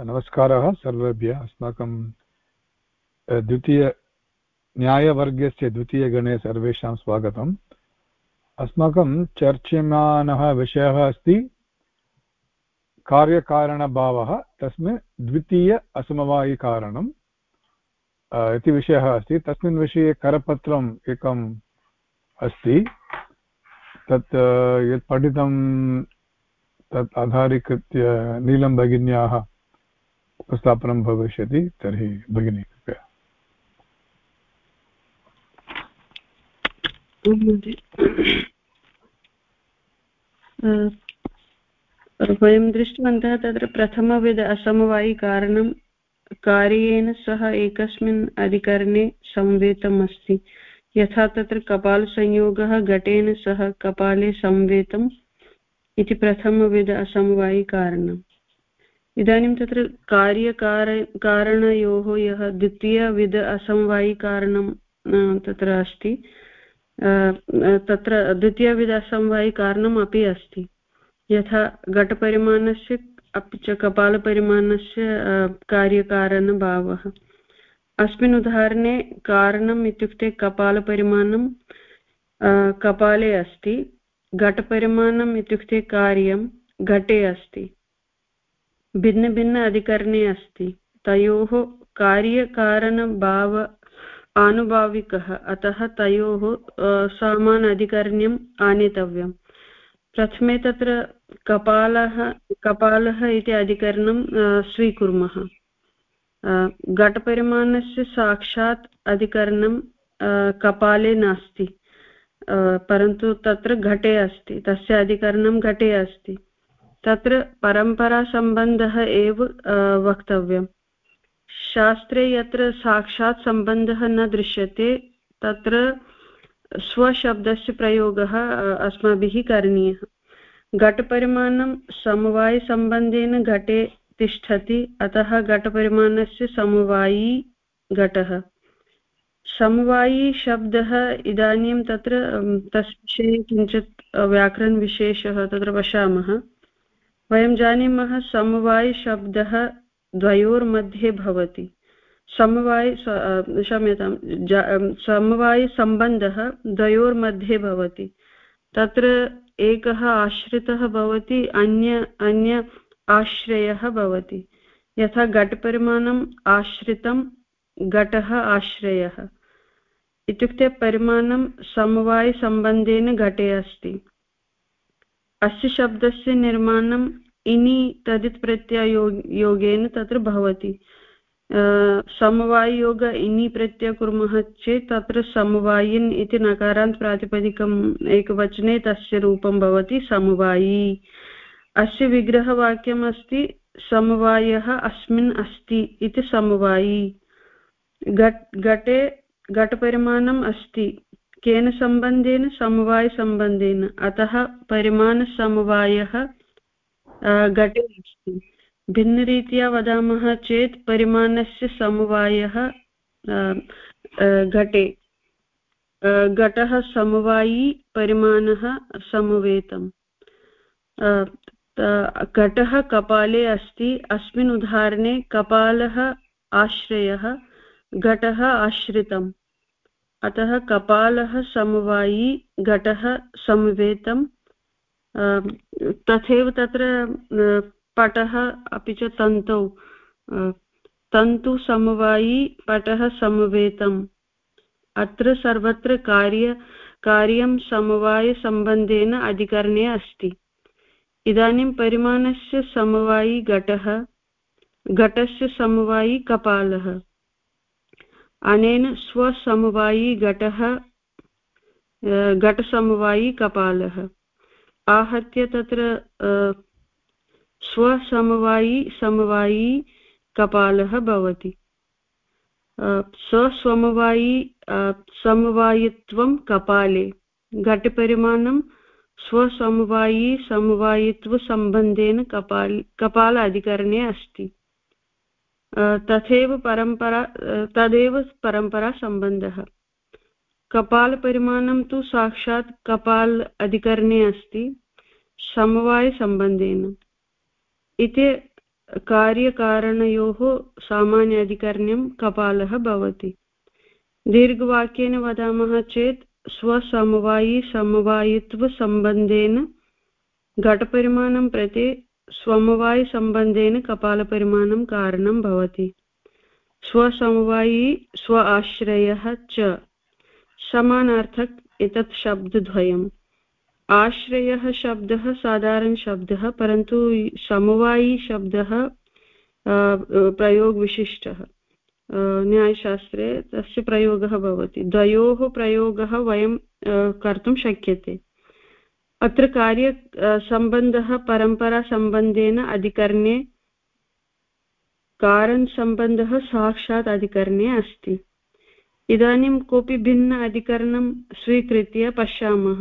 नमस्कारः सर्वेभ्यः। अस्माकं द्वितीय, न्यायवर्गस्य द्वितीयगणे सर्वेषां स्वागतम्। अस्माकं चर्च्यमानः विषयः अस्ति, कार्यकारणभावः, तस्मिन् द्वितीय असमवायिकारणम् इति विषयः अस्ति। तस्मिन् विषये करपत्रम् एकम् अस्ति। तत् यत् पठितं, तत् आधारीकृत्य नीलं भगिन्याः उपस्थापनं भविष्यति, तर्हि भगिनी, कृपया। वयं दृष्टवन्तः तत्र प्रथमविध असमवायिकारणं कार्येन सह एकस्मिन् अधिकरणे संवेतम् अस्ति यथा तत्र कपालसंयोगः, घटेन सह कपाले संवेतम् इति प्रथमविध असमवायिकारणम् इदानीं तत्र कार्यकार, कारणयोः यः द्वितीयविध असमवायिकारणं तत्र अस्ति तत्र द्वितीयविध असमवायिकारणम् अपि अस्ति। यथा घटपरिमाणस्य, अपि च कपालपरिमाणस्य कार्यकारणभावः। अस्मिन् उदाहरणे कारणम् इत्युक्ते कपालपरिमाणं कपाले अस्ति, घटपरिमाणम् इत्युक्ते कार्यं, घटे अस्ति। भिन्नभिन्न अधिकरणे अस्ति। तयोः कार्यकारणभाव आनुभाविकः, अतः तयोः समान अधिकरण्यम् आनेतव्यम्। प्रथमे तत्र कपालः कपालः इति अधिकरणं स्वीकुर्मः। घटपरिमाणस्य साक्षात् अधिकरणं कपाले नास्ति। परन्तु तत्र घटे अस्ति। तस्य अधिकरणं घटे अस्ति। तत्र परम्परासम्बन्धः एव वक्तव्यम्। शास्त्रे यत्र साक्षात् सम्बन्धः न दृश्यते, तत्र स्वशब्दस्य प्रयोगः अस्माभिः करणीयः। घटपरिमाणं समवायसम्बन्धेन घटे तिष्ठति, अतः घटपरिमाणस्य समवायी घटः। समवायी शब्दः इदानीं तत्र तस्य किञ्चित् व्याकरणविशेषः तत्र पश्यामः वयं जानीमः समवायशब्दः द्वयोर्मध्ये भवति। समवाय क्षम्यतां समवायसम्बन्धः द्वयोर्मध्ये भवति। तत्र एकः आश्रितः भवति, अन्य अन्य आश्रयः भवति। यथा घटपरिमाणम् आश्रितं घटः आश्रयः। इत्युक्ते परिमाणं समवायसम्बन्धेन घटे अस्ति। अस्य शब्दस्य निर्माणम् इनि तदित् प्रत्ययो योगेन तत्र भवति। समवाययोग इनि प्रत्यय कुर्मः चेत् तत्र समवायिन् इति नकारान्त प्रातिपदिकम् एकवचने तस्य रूपं भवति, समवायी। अस्य विग्रहवाक्यम् अस्ति, समवायः अस्मिन् अस्ति इति समवायी। घट् घटे घटपरिमाणम् अस्ति। केन सम्बन्धेन, समवायसम्बन्धेन। अतः परिमाणसमवायः घटे अस्ति भिन्नरीत्या वदामः चेत् परिमाणस्य समवायः घटे। घटः समवायी, परिमाणः समवेतम्। घटः कपाले अस्ति। अस्मिन् उदाहरणे कपालः आश्रयः, घटः आश्रितम्। अतः कपालः समवायी घटः समवेतम् तथैव तत्र पटः अपि च तन्तौ तन्तु समवायी, पटः समवेतम्। अत्र सर्वत्र कार्य, कार्यं समवायसम्बन्धेन अधिकरणे अस्ति। इदानीं परिमाणस्य समवायी घटः, घटस्य समवायी कपालः। अनेन स्वसमवायी घटः घटसमवायी कपालः। आहत्य तत्र स्वसमवायी समवायी कपालः भवति। स्वसमवायी समवायित्वं कपाले। घटपरिमाणं स्वसमवायी समवायित्वसम्बन्धेन कपाल कपाल अधिकरणे अस्ति। तथैव परम्परा तदेव परम्परासम्बन्धः कपालपरिमाणं तु साक्षात् कपाल अधिकरणे अस्ति समवायसम्बन्धेन इति कार्यकारणयोः सामान्याधिकरण्यं कपालः भवति। दीर्घवाक्येन वदामः चेत्, स्वसमवायि समवायित्वसम्बन्धेन घटपरिमाणं प्रति स्वमवायिसम्बन्धेन कपालपरिमाणं कारणं भवति। स्वसमवायी स्व आश्रयः च समानार्थक एतत् शब्दद्वयम्। आश्रयः शब्दः साधारणशब्दः परन्तु समवायिशब्दः प्रयोगविशिष्टः। न्यायशास्त्रे तस्य प्रयोगः भवति। द्वयोः प्रयोगः वयं कर्तुं शक्यते। अत्र कार्य सम्बन्धः परम्परासम्बन्धेन अधिकरणे कारणसम्बन्धः साक्षात् अधिकरणे अस्ति। इदानीं कोऽपि भिन्न अधिकरणं स्वीकृत्य पश्यामः।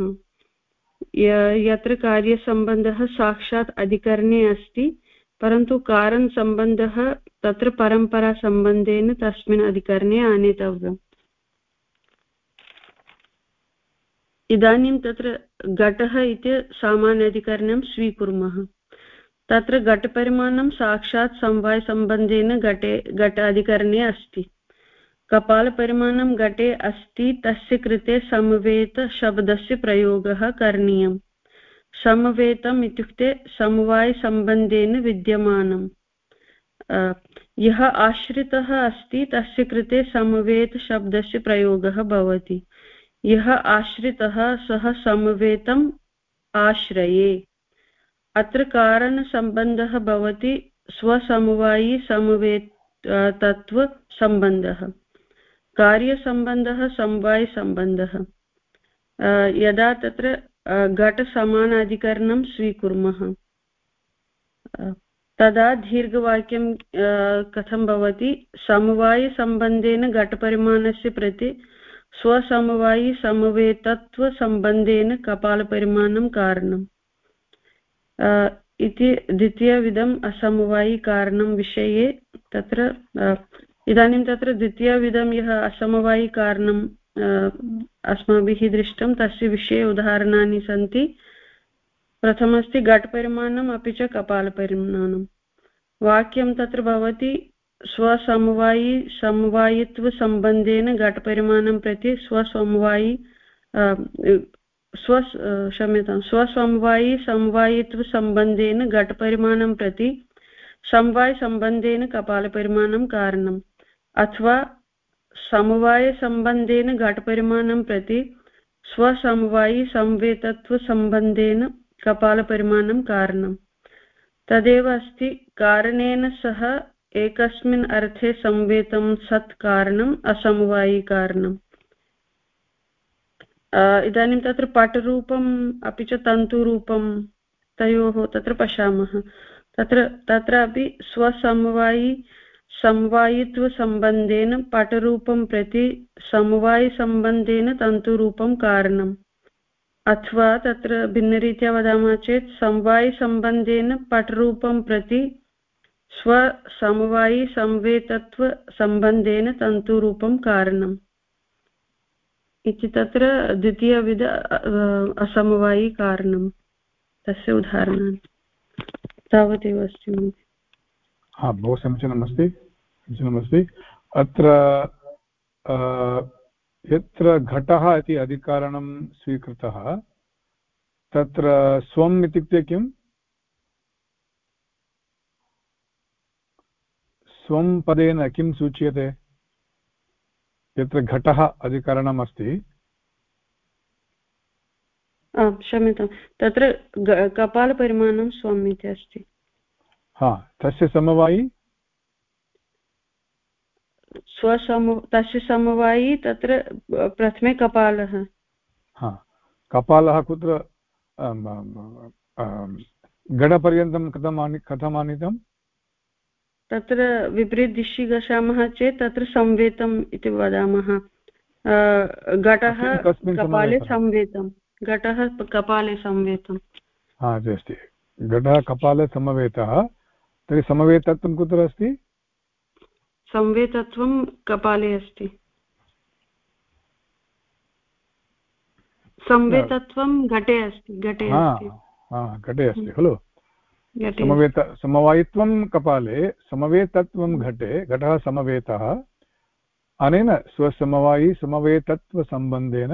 यत्र कार्यसम्बन्धः साक्षात् अधिकरणे अस्ति, परन्तु कारणसम्बन्धः तत्र परम्परासम्बन्धेन तस्मिन् अधिकरणे आनेतव्यम्। इदानीं तत्र घटः इति सामान्याधिकरणं स्वीकुर्मः। तत्र घटपरिमाणं साक्षात् समवायसम्बन्धेन घटे घट अधिकरणे अस्ति। कपालपरिमाणं घटे अस्ति, तस्य कृते समवेतशब्दस्य प्रयोगः करणीयम्। समवेतम् इत्युक्ते समवायसम्बन्धेन विद्यमानम्। यः आश्रितः अस्ति, तस्य कृते समवेतशब्दस्य प्रयोगः भवति। यः आश्रितः सः समवेतम् आश्रये। अत्र कारणसम्बन्धः भवति स्वसमवायी समवेत तत्त्वसम्बन्धः। कार्यसम्बन्धः, समवायसम्बन्धः। यदा तत्र घटसमानाधिकरणं स्वीकुर्मः। तदा दीर्घवाक्यं कथं भवति? समवायसम्बन्धेन घटपरिमाणस्य प्रति स्वसमवायि समवेतत्वसम्बन्धेन कपालपरिमाणं कारणम् इति द्वितीयविधम् असमवायिकारणं विषये तत्र इदानीं तत्र द्वितीयविधं यः असमवायिकारणं अस्माभिः दृष्टं तस्य विषये उदाहरणानि सन्ति प्रथमस्ति घटपरिमाणम् अपि च कपालपरिमाणं वाक्यं तत्र भवति स्वसमवायि समवायित्वसम्बन्धेन घटपरिमाणं प्रति स्वसमवायि स्व क्षम्यतां, स्वसमवायि समवायित्वसम्बन्धेन घटपरिमाणं प्रति समवायसम्बन्धेन कपालपरिमाणं कारणम्। अथवा समवायसम्बन्धेन घटपरिमाणं प्रति स्वसमवायि संवेतत्वसम्बन्धेन कपालपरिमाणं कारणम्। तदेव अस्ति, कारणेन सह एकस्मिन् अर्थे संवेतं सत् कारणम् असमवायिकारणम् इदानीं तत्र पटरूपम्, अपि च तन्तुरूपं, तयोः तत्र पश्यामः। तत्र, तत्रापि स्वसमवायि, समवायित्वसम्बन्धेन पटरूपं प्रति समवायिसम्बन्धेन तन्तुरूपं कारणम्। अथवा तत्र भिन्नरीत्या वदामः चेत्, समवायिसम्बन्धेन पटरूपं प्रति स्वसमवायिसंवेतत्वसम्बन्धेन तन्तुरूपं कारणम्। इति तत्र द्वितीयविध असमवायिकारणं तस्य उदाहरणानि तावदेव अस्ति हा, बहु समीचीनमस्ति। समीचीनमस्ति। अत्र यत्र घटः इति अधिकारणं स्वीकृतः, तत्र स्वम् इत्युक्ते किम्? स्वं पदेन किं सूच्यते? यत्र घटः अधिकरणम् अस्ति क्षम्यतां तत्र कपालपरिमाणं स्वम् इति अस्ति। हा तस्य समवायि? स्वसम तस्य समवायि तत्र प्रथमे कपालः। हा कपालः कुत्र गडपर्यन्तं कथम् आनि कथम् आनीतम् तत्र विपरीतदिशि गच्छामः चेत् तत्र संवेतम् इति वदामः। घटः कपाले संवेतं घटः कपाले संवेतम्। हा अस्ति। घटः कपाले समवेतः। तर्हि समवेतत्वं कुत्र अस्ति? संवेतत्वं कपाले अस्ति। संवेतत्वं घटे अस्ति घटे घटे अस्ति खलु? समवेत समवायित्वं कपाले समवेतत्वं घटे घटः समवेतः। अनेन स्वसमवायि समवेतत्वसम्बन्धेन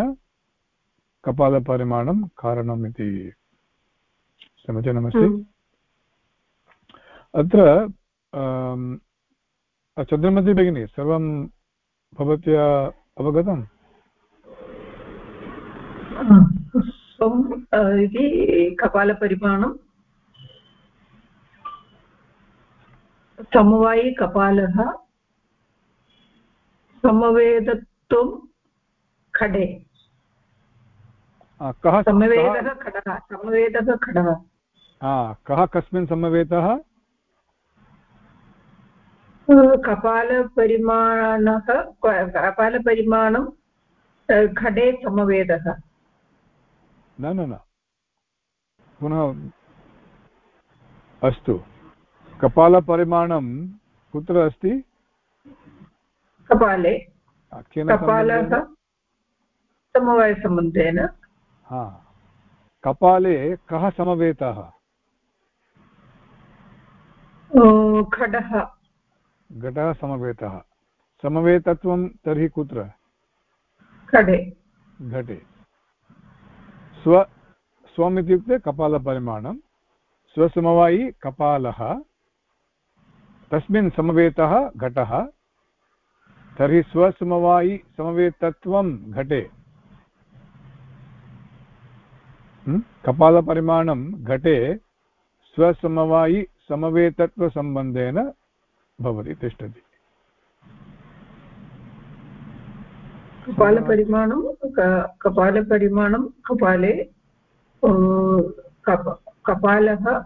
कपालपरिमाणं कारणम् इति समीचीनमस्ति अत्र चन्द्रमती भगिनी सर्वं भवत्या अवगतम् इति कपालपरिमाणं समवायि कपालः समवेदत्वं खडे। कः समवेदः खडः समवेदः खडः। कः कस्मिन् समवेतः कपालपरिमाणः कपालपरिमाणं खडे समवेदः। न न न। पुनः अस्तु। कपालपरिमाणं कुत्र अस्ति? कपाले। कपालः समवायसम्बन्धेन। हा। कपाले कः समवेतः? खडः घटः। समवेतः। समवेतत्वं तर्हि कुत्र? खडे घटे। स्व स्वम् इत्युक्ते कपालपरिमाणं। स्वसमवायि कपालः। तस्मिन् समवेतः घटः। तर्हि स्वसमवायि समवेतत्वं घटे। कपालपरिमाणं घटे, स्वसमवायि समवेतत्वसम्बन्धेन भवति, तिष्ठति। कपालपरिमाणं कपालपरिमाणं कपाले कपालः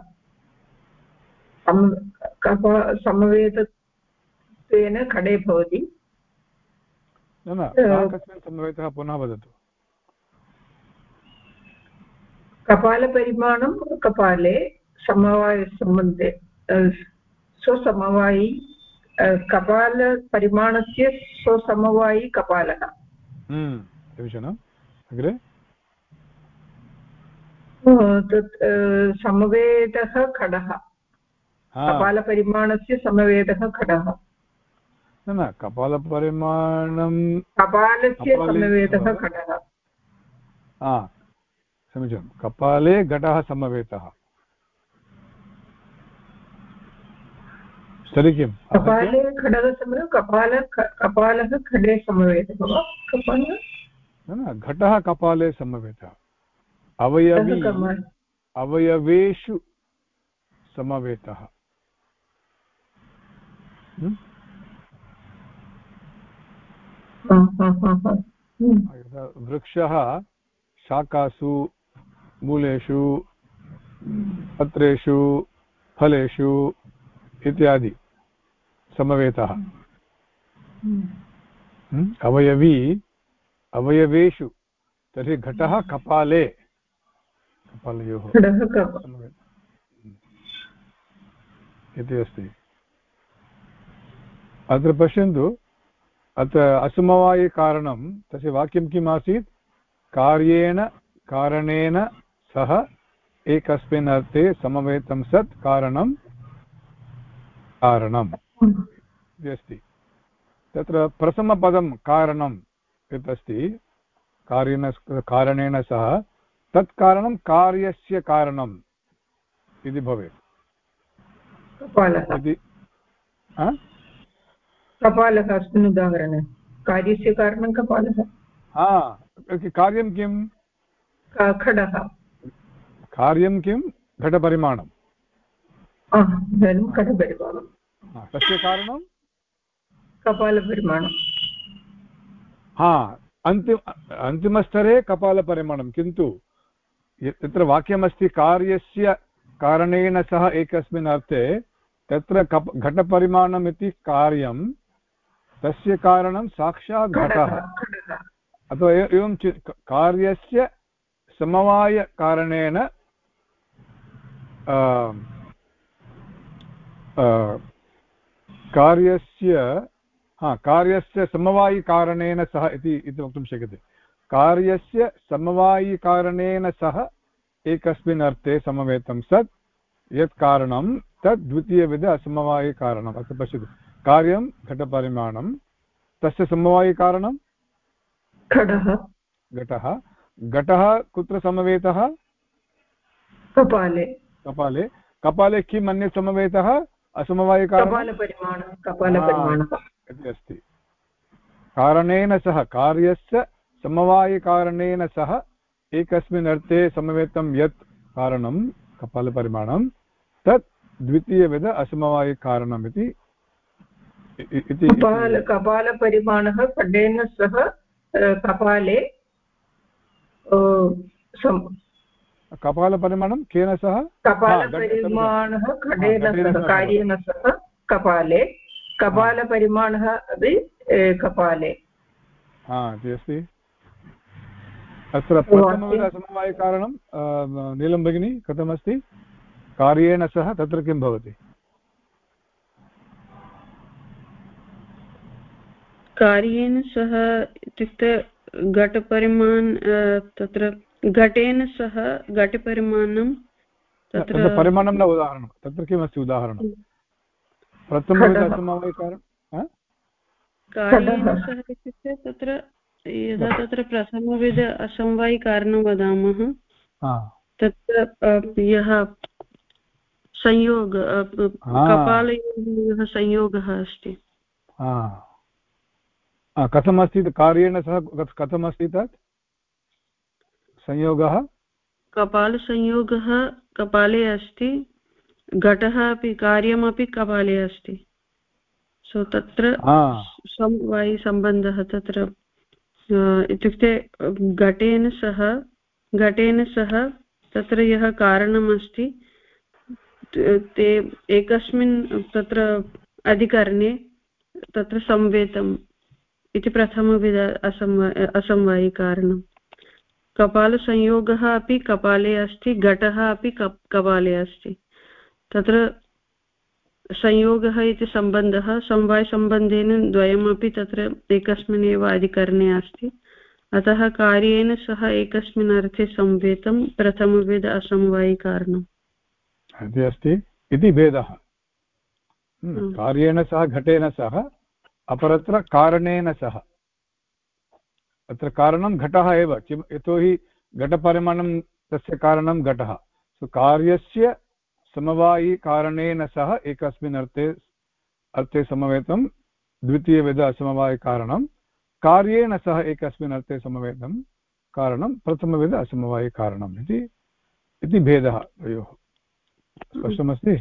समवेतत्वेन खडे भवति। न न कस्मिन् समवेतः पुनः वदतु। कपालपरिमाणं कपाले समवायसम्बन्धे स्वसमवायि कपालपरिमाणस्य स्वसमवायि कपालः। अग्रे? तत् समवेदः खडः। कपालपरिमाणस्य समवेदः खडः। न न कपालपरिमाणं कपालस्य समवेतः घटः समीचीनं। कपाले घटः समवेतः। तर्हि किं कपाले खडः समवे कपाल कपालः खडे समवेतः वा? कपाल? न न घटः कपाले समवेतः। अवयवी अवयवेषु समवेतः। वृक्षः शाकासु मूलेषु पत्रेषु फलेषु इत्यादि समवेतः अवयवी अवयवेषु तर्हि घटः कपाले कपालयोः इति अस्ति अत्र पश्यन्तु अत्र असमवायिकारणं तस्य वाक्यं किम् आसीत्? कार्येण कारणेन सह एकस्मिन् अर्थे समवेतं सत् कारणं कारणम्। इति अस्ति। तत्र प्रथमपदं कारणम् यत् अस्ति कार्येण कारणेन सह तत् कारणं कार्यस्य कारणम् इति भवेत्। इति कपालः अस्मिन् उदाहरणे। कार्यस्य कारणं कपालः। कार्यं किं खडः। कार्यं किं इदानीं घटपरिमाणं तस्य कारणं कपालपरिमाणं हा अन्तिम अन्तिमस्तरे कपालपरिमाणं किन्तु यत्र वाक्यमस्ति कार्यस्य कारणेन सह एकस्मिन् अर्थे तत्र कप घटपरिमाणम् इति कार्यं तस्य कारणं साक्षात् घटः अथवा एवं कार्यस्य समवायकारणेन कार्यस्य हा कार्यस्य समवायिकारणेन सह इति इति वक्तुं शक्यते कार्यस्य समवायिकारणेन सह एकस्मिन् अर्थे समवेतं सत् यत् कारणं तत् द्वितीयविध असमवायिकारणम् अत्र पश्यतु कार्यं घटपरिमाणं। तस्य समवायिकारणं घटः। घटः। घटः कुत्र समवेतः? कपाले। कपाले। कपाले किम् अन्यत् समवेतः? असमवायिकारणं इति अस्ति। कारणेन सह कार्यस्य समवायिकारणेन सह एकस्मिन् अर्थे समवेतं यत् कारणं कपालपरिमाणं तत् द्वितीयविध असमवायिकारणम् इति कपाल कपालपरिमाणः खड्डेन सह कपाले कपालपरिमाणं केन सह? कपालपरिमाणः खडेन सह कार्येन सह कपाले। कपालपरिमाणः अपि कपाले। इति अस्ति अत्र प्रथमविधसमवायकारणं नीलं भगिनी कथमस्ति? कार्येण सह तत्र किं भवति? कार्येन सह इत्युक्ते घटपरिमाण तत्र घटेन सह घटपरिमाणं तत्र परिमाणं न उदाहरणं तत्र किमस्ति उदाहरणं? प्रथमविधसमवायकारणं कार्येन सह इत्युक्ते तत्र यदा तत्र प्रथमविध असमवायिकारणं वदामः तत्र यः संयोग कपालयोः संयोगः अस्ति। कथमस्ति कार्येण सह कथमस्ति तत्? संयोगः? कपालसंयोगः कपाले अस्ति घटः अपि कार्यमपि कपाले अस्ति। सो तत्र समवायिसम्बन्धः तत्र इत्युक्ते घटेन सह घटेन सह तत्र यः कारणमस्ति ते एकस्मिन् तत्र अधिकरणे तत्र संवेतम् इति प्रथमविध असंवा असंवायिकारणम् कपालसंयोगः अपि कपाले अस्ति घटः अपि कपाले अस्ति। तत्र संयोगः इति सम्बन्धः समवायसम्बन्धेन द्वयमपि तत्र एकस्मिन् एव अधिकरणे अस्ति। अतः कार्येन सह एकस्मिन् अर्थे संवेतं प्रथमविध असमवायिकारणम् अस्ति इति भेदः। कार्येण सह घटेन सह अपरत्र कारणेन सह। अत्र कारणं घटः एव। किं यतोहि घटपरिमाणं तस्य कारणं घटः। कार्यस्य समवायिकारणेन सह एकस्मिन् अर्थे अर्थे समवेतं द्वितीयविध असमवायिकारणं, कार्येण सह एकस्मिन् अर्थे समवेतं, कारणं प्रथमविध असमवायिकारणम् इति इति भेदः द्वयोः स्पष्टमस्ति?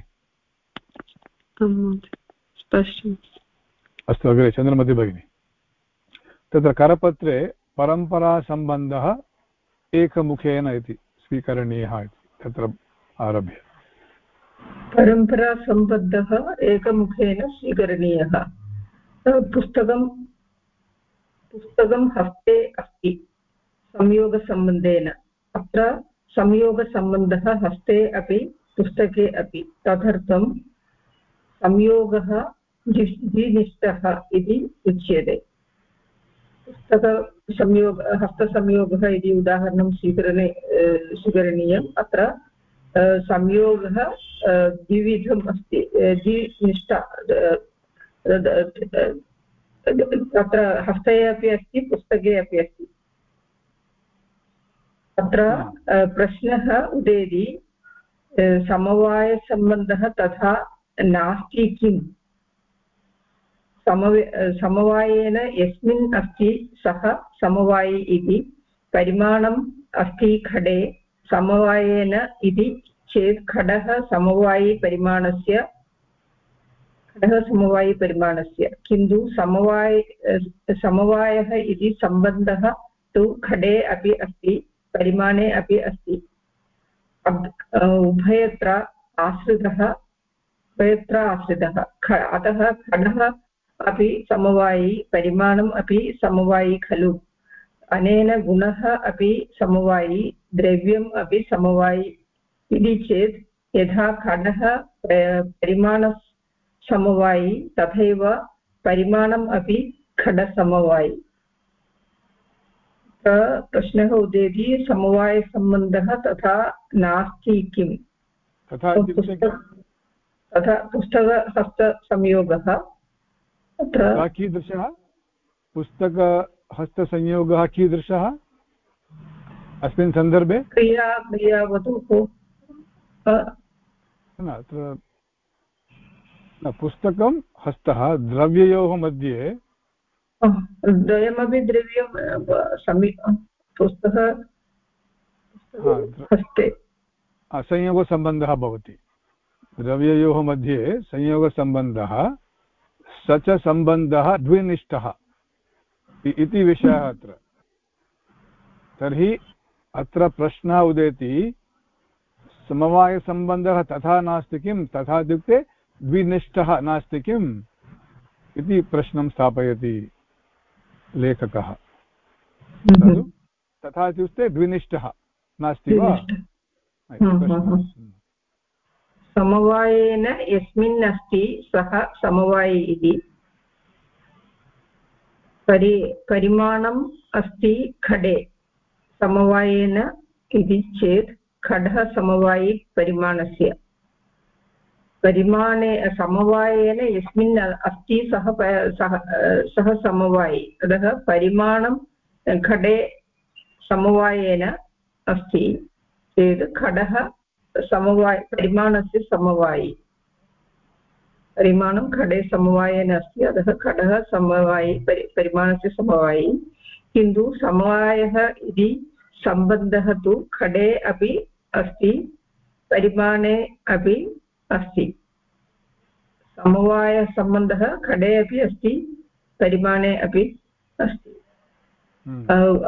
अस्तु, अग्रे चन्द्रमति भगिनी। तत्र करपत्रे परम्परासम्बन्धः एकमुखेन इति, स्वीकरणीयः इति, तत्र आरभ्य। परम्परासम्बद्धः एकमुखेन स्वीकरणीयः। पुस्तकं पुस्तकं हस्ते अस्ति, संयोगसम्बन्धेन। अत्र संयोगसम्बन्धः हस्ते अपि, पुस्तके अपि। तदर्थं संयोगः द्विनिष्ठः इति उच्यते। पुस्तकसंयोग, हस्तसंयोगः इति उदाहरणं स्वीकरणे स्वीकरणीयम्। अत्र संयोगः द्विविधम् अस्ति। द्विनिष्ठा तत्र हस्ते अपि अस्ति, पुस्तके अपि अस्ति। तत्र प्रश्नः उदेति समवायसम्बन्धः तथा नास्ति किम्? समवे, समवायेन यस्मिन् अस्ति सः समवायि इति, परिमाणम् अस्ति खडे समवायेन इति चेत् खडः समवायिपरिमाणस्य खडः समवायिपरिमाणस्य किन्तु समवाय, समवायः इति सम्बन्धः तु खडे अपि अस्ति, परिमाणे अपि अस्ति। उभयत्र आश्रितः उभयत्र आश्रितः अतः खडः अपि समवायी परिमाणम् अपि समवायि खलु। अनेन गुणः अपि समवायी द्रव्यम् अपि समवायी। इति चेत् यथा खडः परिमाणसमवायि तथैव परिमाणम् अपि खडसमवायि प्रश्नः उदेति समवायसम्बन्धः तथा नास्ति किम्? तथा पुस्तकहस्तसंयोगः। अत्र कीदृशः? पुस्तकहस्तसंयोगः कीदृशः? अस्मिन् सन्दर्भे? क्रिया क्रियावधूः न अत्र न पुस्तकं हस्तः द्रव्ययोः मध्ये द्वयमपि द्रव्यं समी पुस्तकः हस्ते। संयोगसम्बन्धः भवति। द्रव्ययोः मध्ये संयोगसम्बन्धः स च सम्बन्धः द्विनिष्ठः इति विषयः अत्र। तर्हि अत्र प्रश्नः उदेति समवायसम्बन्धः तथा नास्ति किं? तथा इत्युक्ते द्विनिष्ठः नास्ति किम् इति प्रश्नं स्थापयति लेखकः। हम्म। तथा इत्युक्ते द्विनिष्ठः नास्ति वा? समवायेन यस्मिन् अस्ति सः समवायि इति। परि, परिमाणम् अस्ति खडे। समवायेन इति चेत् खडः समवायि परिमाणस्य। परिमाणे, समवायेन यस्मिन् अस्ति सः सः समवायि। अतः परिमाणं खडे समवायेन अस्ति चेत् खडः समवाय परिमाणस्य समवायि परिमाणं खडे समवायेन अस्ति अतः खडः समवायि परि परिमाणस्य समवायि किन्तु समवायः इति सम्बन्धः तु खडे अपि अस्ति परिमाणे अपि अस्ति समवायसम्बन्धः खडे अपि अस्ति परिमाणे अपि अस्ति।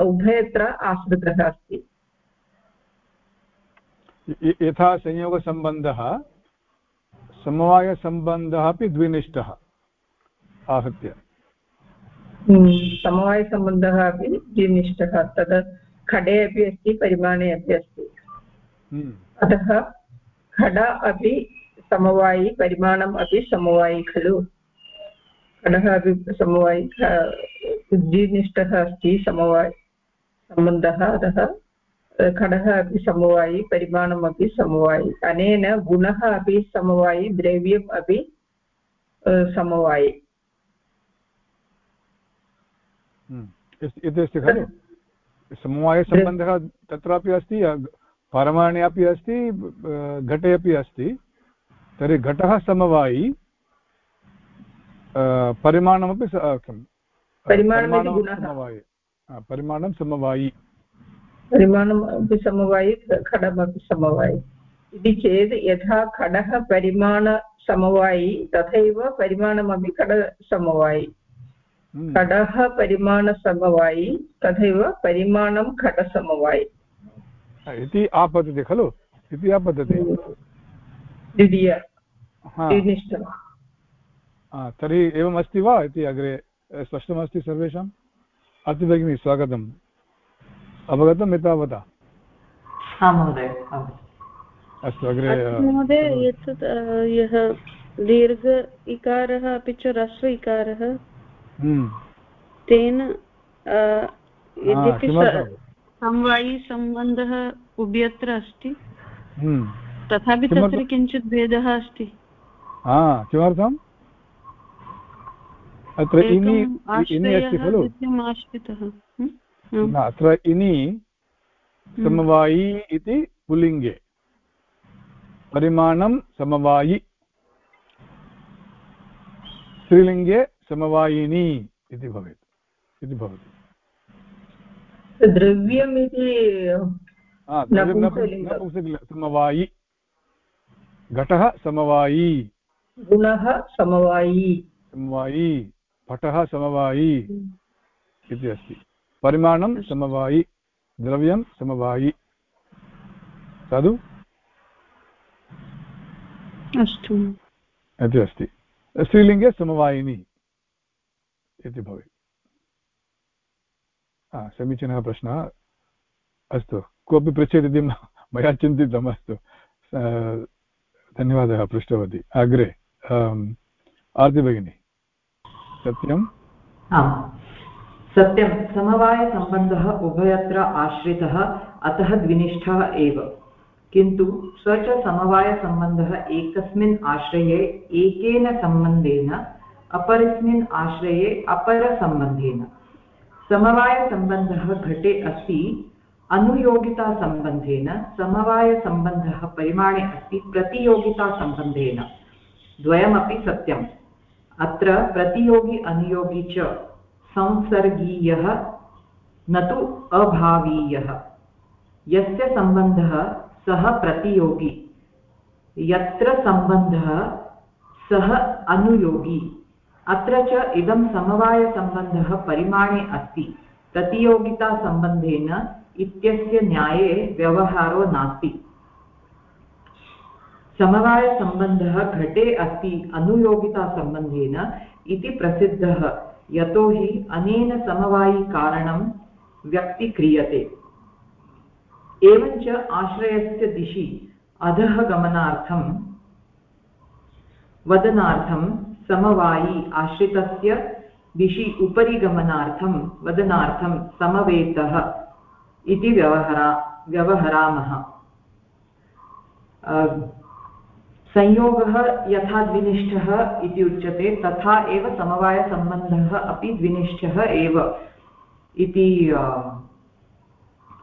उभयत्र आश्रितः अस्ति यथा संयोगसम्बन्धः समवायसम्बन्धः अपि द्विनिष्ठः आहत्य हम्म, समवायसम्बन्धः अपि द्विनिष्ठः तद् खडे अपि अस्ति परिमाणे अपि अस्ति। हम्म। अतः खड अपि समवायि परिमाणम् अपि समवायि खलु। खडः अपि समवायि द्विनिष्ठः अस्ति समवायि सम्बन्धः अतः खडः अपि समवायि परिमाणम् अपि समवायि अनेन गुणः अपि समवायि द्रव्यम् अपि समवायि इति। अस्ति खलु समवायसम्बन्धः तत्रापि अस्ति परमाणे अपि अस्ति घटे अपि अस्ति तर्हि घटः समवायि परिमाणमपि किं समवायि परिमाणं समवायि परिमाणम् अपि समवायि खडमपि समवायि। इति चेत् यथा खडः परिमाणसमवायि तथैव परिमाणमपि खडसमवायि हम्म। खडः परिमाणसमवायि तथैव परिमाणं खडसमवायि इति आपतति खलु? इति आपतति द्वितीय। तर्हि एवमस्ति वा? इति अग्रे स्पष्टमस्ति सर्वेषाम्। अस्तु भगिनि स्वागतम्। अवगतम् एतावता महोदय अस्तु अग्रे महोदय एतत् यः दीर्घ इकारः अपि च ह्रस्व इकारः हम्म। तेन समवायिसम्बन्धः उभयत्र अस्ति हम्म। तथापि तत्र किञ्चित् भेदः अस्ति। किमर्थम्? अत्र इनि इनि अस्ति खलु? अत्र इनि समवायी इति पुल्लिङ्गे। परिमाणं समवायि। स्त्रीलिङ्गे समवायिनी इति भवेत्। इति भवति। द्रव्यम् इति समवायि। घटः समवायी। गुणः समवायी। समवायी। पटः समवायी। हम्म। इति अस्ति। परिमाणं समवायि द्रव्यं समवायि साधु अस्तु इति अस्ति स्त्रीलिङ्गे समवायिनी इति भवेत् समीचीनः प्रश्नः अस्तु कोऽपि पृच्छेत् इति मया चिन्तितम् अस्तु धन्यवादः पृष्टवती अग्रे आर्ति भगिनी सत्यम् आम् सत्यं समवायसम्बन्धः उभयत्र आश्रितः, अतः द्विनिष्ठः एव। किन्तु स च समवायसम्बन्धः एकस्मिन् आश्रये एकेन सम्बन्धेन, अपरस्मिन् आश्रये अपरसम्बन्धेन समवायसम्बन्धः घटे अस्ति अनुयोगितासम्बन्धेन समवायसम्बन्धः परिमाणे अस्ति प्रतियोगितासम्बन्धेन द्वयमपि सत्यम्। अत्र प्रतियोगी, अनुयोगी च संसर्गीयः, न तु अभावीयः। यस्य सम्बन्धः सः प्रतियोगी, यत्र सम्बन्धः सः अनुयोगी, अत्र च इदं समवायसम्बन्धः परिमाणे अस्ति। प्रतियोगितासम्बन्धेन इत्यस्य न्याये व्यवहारो नास्ति। समवायसम्बन्धः घटे अस्ति अनुयोगितासम्बन्धेन इति प्रसिद्धः। यतोहि अनेन समवायिकारणं व्यक्तीक्रियते। एवञ्च आश्रयस्य दिशि अधः गमनार्थं, वदनार्थं समवायी आश्रितस्य दिशि उपरि गमनार्थं वदनार्थं समवेतः इति व्यवहरा व्यवहरामः। संयोगः यथा द्विनिष्ठः इति उच्यते, तथा एव समवायसम्बन्धः अपि द्विनिष्ठः एव इति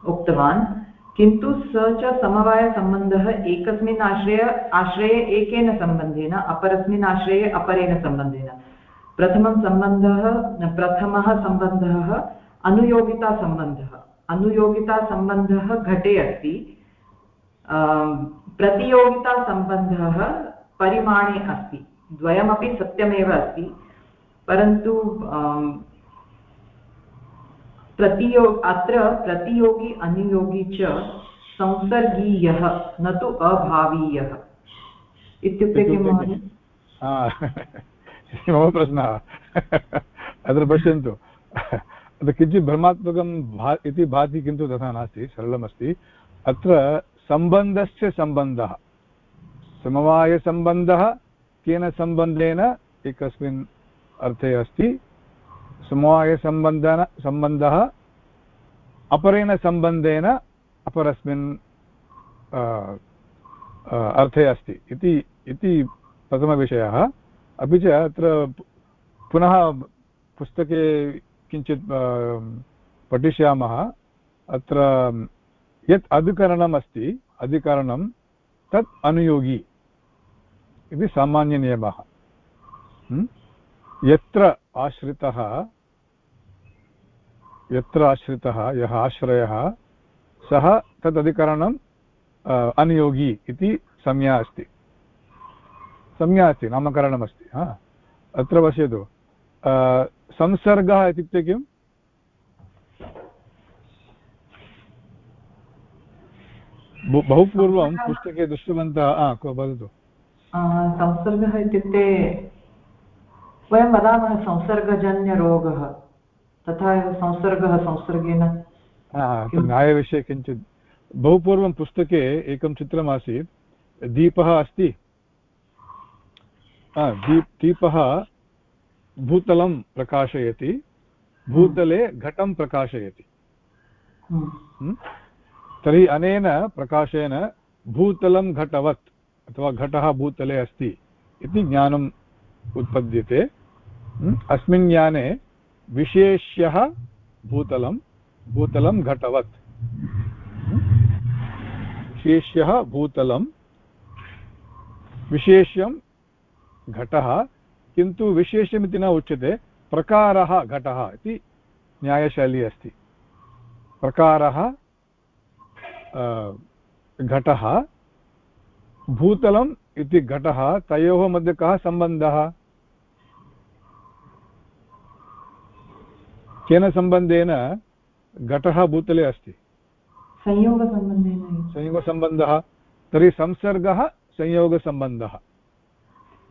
उक्तवान्। किन्तु स च समवायसम्बन्धः एकस्मिन् आश्रय, आश्रये एकेन सम्बन्धेन, अपरस्मिन् आश्रये अपरेण सम्बन्धेन। प्रथमं सम्बन्धः, प्रथमः सम्बन्धः अनुयोगितासम्बन्धः। अनुयोगितासम्बन्धः घटे अस्ति। प्रतियोगितासम्बन्धः परिमाणे अस्ति। द्वयमपि सत्यमेव अस्ति। परन्तु प्रतियो अत्र प्रतियोगी अनुयोगी च संसर्गीयः न तु अभावीयः। इत्युक्ते किं महोदय? मम प्रश्नः। अत्र पश्यन्तु। अत्र किञ्चित् भ्रमात्मकं भा इति भाति किन्तु तथा नास्ति सरलमस्ति। अत्र सम्बन्धस्य सम्बन्धः समवायसम्बन्धः केन सम्बन्धेन एकस्मिन् अर्थे अस्ति। समवायसम्बन्धन सम्बन्धः अपरेण सम्बन्धेन अपरस्मिन् अर्थे अस्ति। इति इति प्रथमविषयः। अपि च अत्र पुनः पुस्तके किञ्चित् पठिष्यामः। अत्र यत् अधिकरणम् अस्ति अधिकरणं तत् अनुयोगी इति सामान्यनियमः। यत्र आश्रितः यत्र आश्रितः, यः आश्रयः, सः तदधिकरणम् अनुयोगी इति संज्ञा अस्ति। संज्ञा अस्ति, नामकरणमस्ति, हा? अत्र पश्यतु। संसर्गः इत्युक्ते किम्? बहु पूर्वं पुस्तके दृष्टवन्तः वदतु संसर्गः इत्युक्ते वयं वदामः संसर्गजन्यरोगः तथा एव संसर्गः संसर्गेन न्यायविषये किञ्चित् बहु पूर्वं पुस्तके एकं चित्रमासीत् दीपः अस्ति दीप दीपः भूतलं प्रकाशयति भूतले घटं प्रकाशयति? तर्हि अनेन प्रकाशेन भूतलं घटवत्, अथवा घटः भूतले अस्ति इति ज्ञानम् उत्पद्यते। अस्मिन् याने विशेष्यः भूतलं भूतलं घटवत्। विशेष्यः भूतलं, विशेष्यं घटः, किन्तु विशेष्यमिति न उच्यते, प्रकारः घटः इति न्यायशैली अस्ति। प्रकारः घटः भूतलम् इति घटः तयोः मध्ये कः सम्बन्धः? केन सम्बन्धेन घटः भूतले अस्ति? संयोगसम्बन्धः। तर्हि संसर्गः संयोगसम्बन्धः।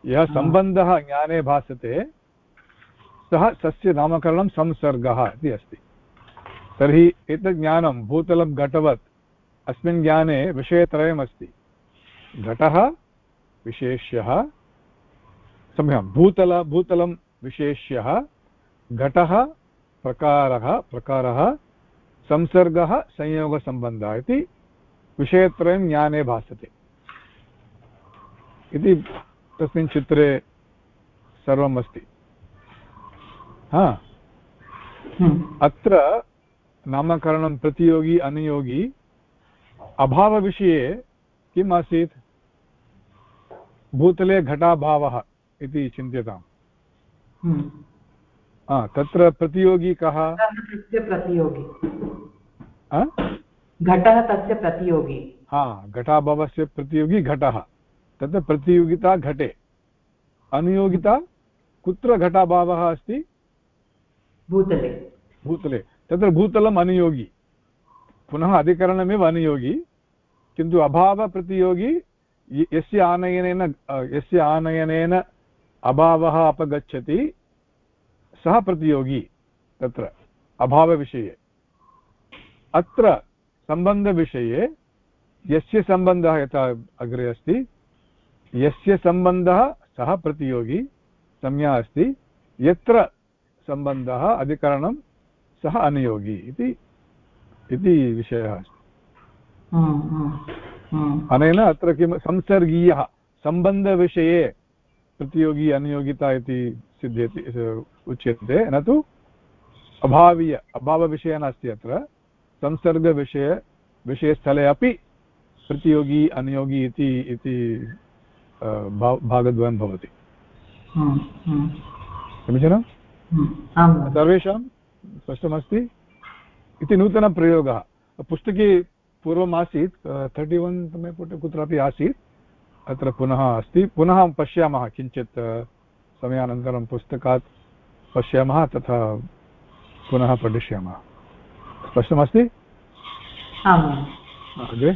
यः सम्बन्धः ज्ञाने भासते सः तस्य नामकरणं संसर्गः इति अस्ति। तर्हि एतत् ज्ञानं भूतलं घटवत् अस्मिन् ज्ञाने विषयत्रयमस्ति। घटः विशेष्यः सम्यक् भूतल भूतलं विशेष्यः घटः प्रकारः प्रकारः संसर्गः संयोगसम्बन्धः इति विषयत्रयं ज्ञाने भासते। इति तस्मिन् चित्रे सर्वम् अस्ति हा। हम्म। अत्र नामकरणं प्रतियोगी अनुयोगी अभावविषये किम् आसीत्? भूतले घटाभावः इति चिन्त्यताम्। हम्म। तत्र प्रतियोगी कः? प्रतियोगी। हा? घटः तस्य प्रतियोगी। हा घटाभावस्य प्रतियोगी घटः। तत्र प्रतियोगिता घटे। अनुयोगिता कुत्र घटाभावः अस्ति? भूतले। भूतले। तत्र भूतलम् अनुयोगी। पुनः अधिकरणमेव अनुयोगी किन्तु अभावप्रतियोगी यस्य आनयनेन यस्य आनयनेन अभावः अपगच्छति, सः प्रतियोगी तत्र, अभावविषये। अत्र सम्बन्धविषये, यस्य सम्बन्धः यथा अग्रे अस्ति, यस्य सम्बन्धः सः प्रतियोगी संज्ञा अस्ति, यत्र सम्बन्धः अधिकरणं सः अनुयोगी इति इति विषयः अस्ति। अनेन अत्र किं संसर्गीयः सम्बन्धविषये प्रतियोगी अनुयोगिता इति सिद्ध्यति उच्यते। न तु अभावीय अभावविषयः नास्ति अत्र। संसर्गविषय विषयस्थले अपि प्रतियोगी अनुयोगी इति इति भागद्वयं भवति। समीचीनं। सर्वेषां स्पष्टमस्ति? इति नूतनप्रयोगः पुस्तके पूर्वम् आसीत् तर्टि वन् तमे पुटे कुत्रापि आसीत् अत्र पुनः अस्ति। पुनः पश्यामः किञ्चित् समयानन्तरं पुस्तकात् पश्यामः तथा पुनः पठिष्यामः। स्पष्टमस्ति। अग्रे।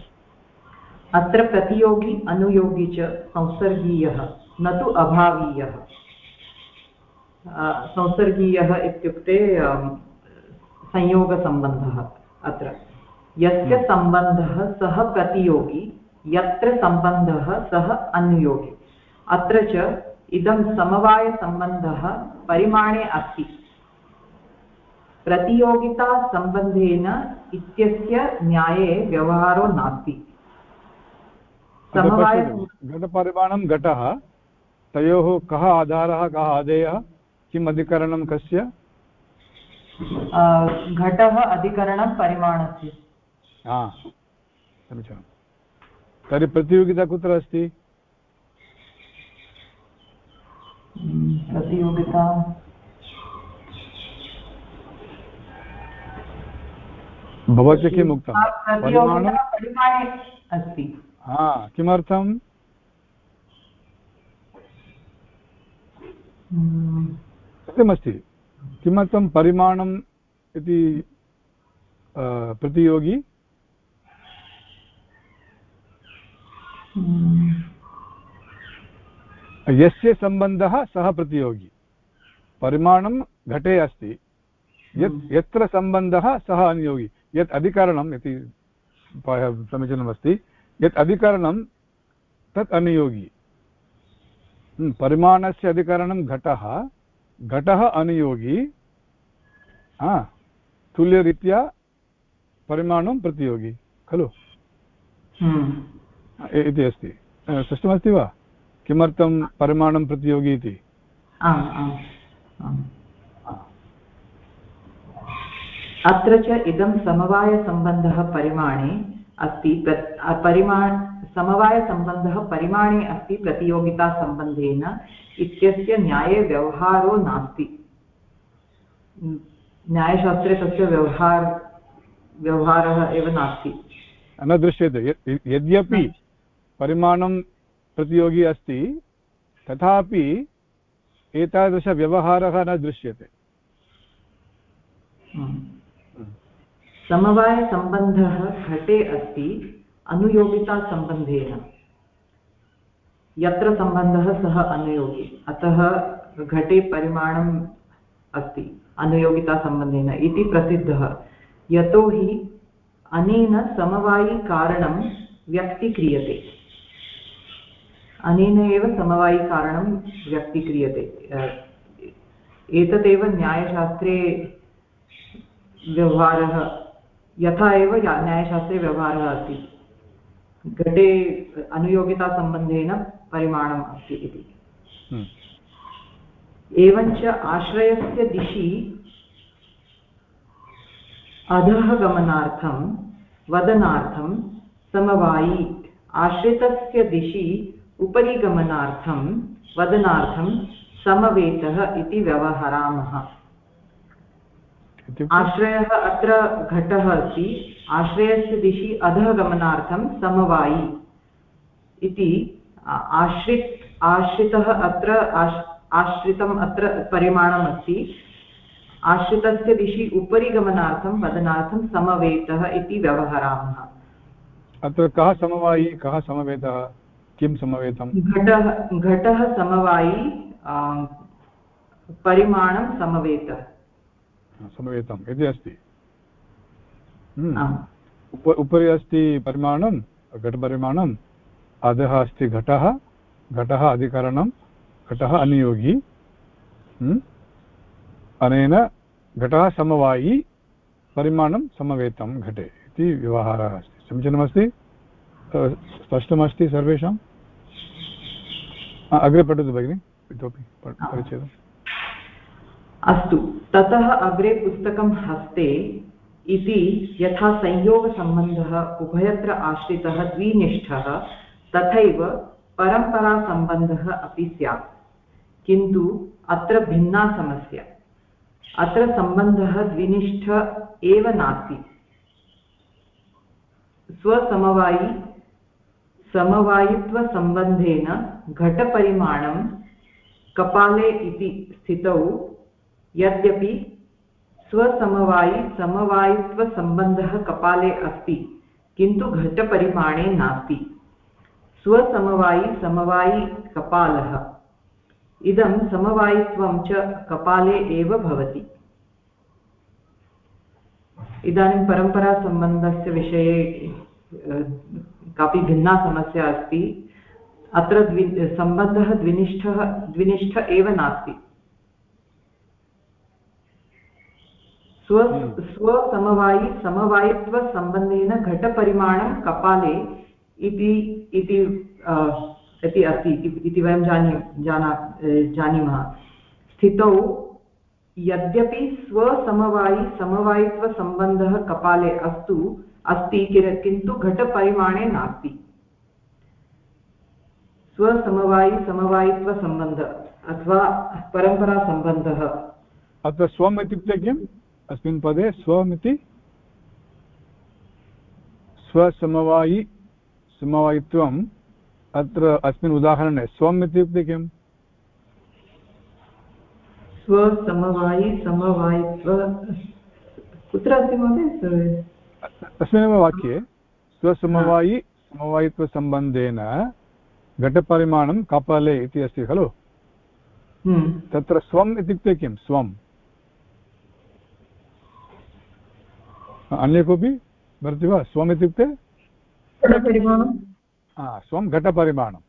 अत्र प्रतियोगी अनुयोगी च संसर्गीयः न तु अभावीयः। संसर्गीयः इत्युक्ते संयोगसम्बन्धः अत्र। यस्य हम्म। सम्बन्धः सः प्रतियोगी यत्र सम्बन्धः सः अनुयोगी। अत्र च इदं समवायसम्बन्धः परिमाणे अस्ति। प्रतियोगितासम्बन्धेन इत्यस्य न्याये व्यवहारो नास्ति। घटपरिमाणं घटः तयोः कः आधारः कः आदेयः किम् अधिकरणं कस्य? घटः अधिकरणं परिमाणस्य। हा समीचीनं। तर्हि प्रतियोगिता कुत्र अस्ति? प्रतियोगिता। भवती किम् उक्तं? परिमाणे अस्ति। हा किमर्थं हम्म, सत्यमस्ति किमर्थं परिमाणम् इति प्रतियोगी? यस्य सम्बन्धः सः प्रतियोगी। परिमाणं घटे अस्ति। यत् हम्म। यत्र सम्बन्धः सः अनुयोगी। यत् अधिकरणम् इति समीचीनमस्ति यत् अधिकरणं तत् अनुयोगी। हम्म, परिमाणस्य अधिकरणं घटः घटः अनुयोगी हा तुल्यरीत्या परिमाणं प्रतियोगी खलु? हम्म, इति अस्ति। स्पष्टमस्ति वा? किमर्थं परिमाणं प्रतियोगी इति? अत्र च इदं समवायसम्बन्धः परिमाणे अस्ति प्र- परिमाण समवायसम्बन्धः परिमाणे अस्ति प्रतियोगितासम्बन्धेन। इत्यस्य न्याये व्यवहारो नास्ति। न्यायशास्त्रे तस्य व्यवहार व्यवहारः एव नास्ति। न दृश्यते। यद्यपि परिमाणं प्रतियोगी अस्ति तथापि एतादृशव्यवहारः न दृश्यते। हम्म। समवायसम्बन्धः घटे अस्ति अनुयोगितासम्बन्धेन। यत्र सम्बन्धः सः अनुयोगी। अतः घटे परिमाणम् अस्ति अनुयोगितासम्बन्धेन इति प्रसिद्धः। यतोहि अनेन समवायिकारणं व्यक्तीक्रियते। अनेन एव समवायिकारणं व्यक्तीक्रियते। एतदेव न्यायशास्त्रे व्यवहारः, यथा एव न्यायशास्त्रे व्यवहारः अस्ति। घटे अनुयोगितासम्बन्धेन परिमाणम् अस्ति इति। हम्म। एवञ्च आश्रयस्य दिशि अधः गमनार्थं वदनार्थं समवायि आश्रितस्य दिशि उपरि गमनार्थं वदनार्थं समवेतः इति व्यवहरामः। आश्रयः अत्र घटः अस्ति। आश्रयस्य दिशि अधः गमनार्थं समवायि इति आश्रित् आश्रितः अत्र आश् आश्रितम् अत्र परिमाणमस्ति। आश्रितस्य दिशि उपरि गमनार्थं वदनार्थं समवेतः इति व्यवहरामः। अत्र कः समवायी कः समवेतः किं समवेतं घटः घटः समवायी परिमाणं समवेतः। समवेतम् इति अस्ति। हम्म। उप उपरि अस्ति परिमाणं घटपरिमाणम् अधः अस्ति घटः घटः अधिकरणं घटः अनियोगी। हम्म। अनेन घटः समवायी परिमाणं समवेतं घटे इति व्यवहारः अस्ति। समीचीनमस्ति? स्पष्टमस्ति सर्वेषाम् अग्रे पठतु भगिनि इतोपि परिचयम् अस्तु। ततः अग्रे पुस्तकं हस्ते इति यथा संयोगसम्बन्धः उभयत्र आश्रितः द्विनिष्ठः तथैव परम्परासम्बन्धः अपि स्यात्। किन्तु अत्र भिन्ना समस्या। अत्र सम्बन्धः द्विनिष्ठ एव नास्ति। स्वसमवायि, समवायित्वसम्बन्धेन घटपरिमाणं कपाले इति स्थितौ, यद्यपि स्वसमवायि, समवायित्वसम्बन्धः कपाले अस्ति, किन्तु घटपरिमाणे नास्ति। स्वसमवायि समवायि कपालः। इदं समवायित्वं च कपाले एव भवति। इदानीं परम्परासम्बन्धस्य विषये कापि भिन्ना समस्या अस्ति। अत्र द्वि सम्बन्धः द्विनिष्ठः द्विनिष्ठ एव नास्ति। स्व हम्म। स्वसमवायि समवायित्वसम्बन्धेन घटपरिमाणं कपाले इति इति इति अस्ति, इति वयं जानी, जाना जानीमः। स्थितौ यद्यपि स्वसमवायि, समवायित्वसम्बन्धः कपाले अस्तु, अस्ति किन्तु घटपरिमाणे नास्ति। स्वसमवायि, समवायित्वसम्बन्ध, अथवा परम्परासम्बन्धः। अत्र स्वम् इत्युक्ते किम्? अस्मिन् पदे स्वमिति, स्वसमवायि समवायित्वम् अत्र अस्मिन् उदाहरणे स्वम् इत्युक्ते किम्? स्वसमवायि समवायित्व कुत्र अस्ति महोदय? तस्मिन्नेव वाक्ये स्वसमवायि समवायित्वसम्बन्धेन घटपरिमाणं कपाले इति अस्ति खलु? हम्म। तत्र स्वम् इत्युक्ते किं स्वम्। अन्य कोऽपि भवति वा? स्वम् इत्युक्ते? स्वं घटपरिमाणम्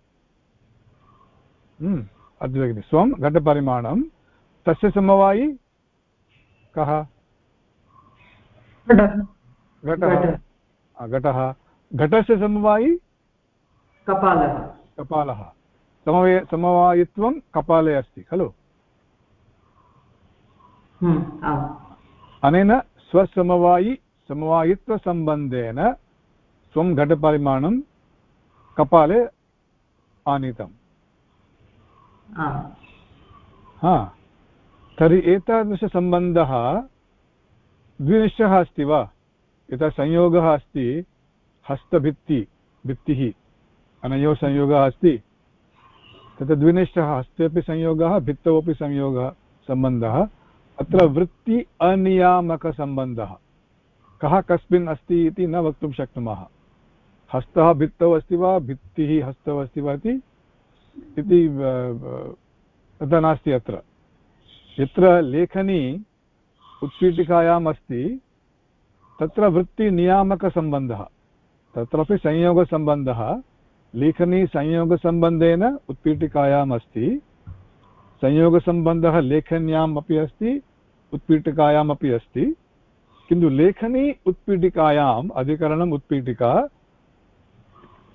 अद्य स्वं घटपरिमाणं तस्य समवायि कः घटः घटः घटस्य समवायि कपालः कपालः समवे समवायित्वं कपाले अस्ति खलु अनेन स्वसमवायि समवायित्वसम्बन्धेन स्वं घटपरिमाणं कपाले आनीतम् हा तर्हि एतादृशसम्बन्धः द्विनिश्चयः अस्ति वा यथा संयोगः अस्ति हस्तभित्ति भित्तिः अनयोः संयोगः अस्ति तत्र द्विनिष्ठः हस्तेपि संयोगः भित्तौ अपि संयोगः सम्बन्धः अत्र वृत्ति अनियामकसम्बन्धः कः कस्मिन् अस्ति इति न वक्तुं शक्नुमः हस्तः भित्तौ अस्ति वा, भित्तिः हस्तौ अस्ति वा इति? तथा नास्ति अत्र। यत्र लेखनी उत्पीठिकायाम् अस्ति, तत्र वृत्तिनियामकसम्बन्धः, तत्रापि संयोगसम्बन्धः लेखनीसंयोगसम्बन्धेन उत्पीठिकायाम् अस्ति, संयोगसम्बन्धः लेखन्याम् अपि अस्ति, उत्पीठिकायाम् अस्ति। किन्तु लेखनी उत्पीठिकायाम्, अधिकरणम् उत्पीठिका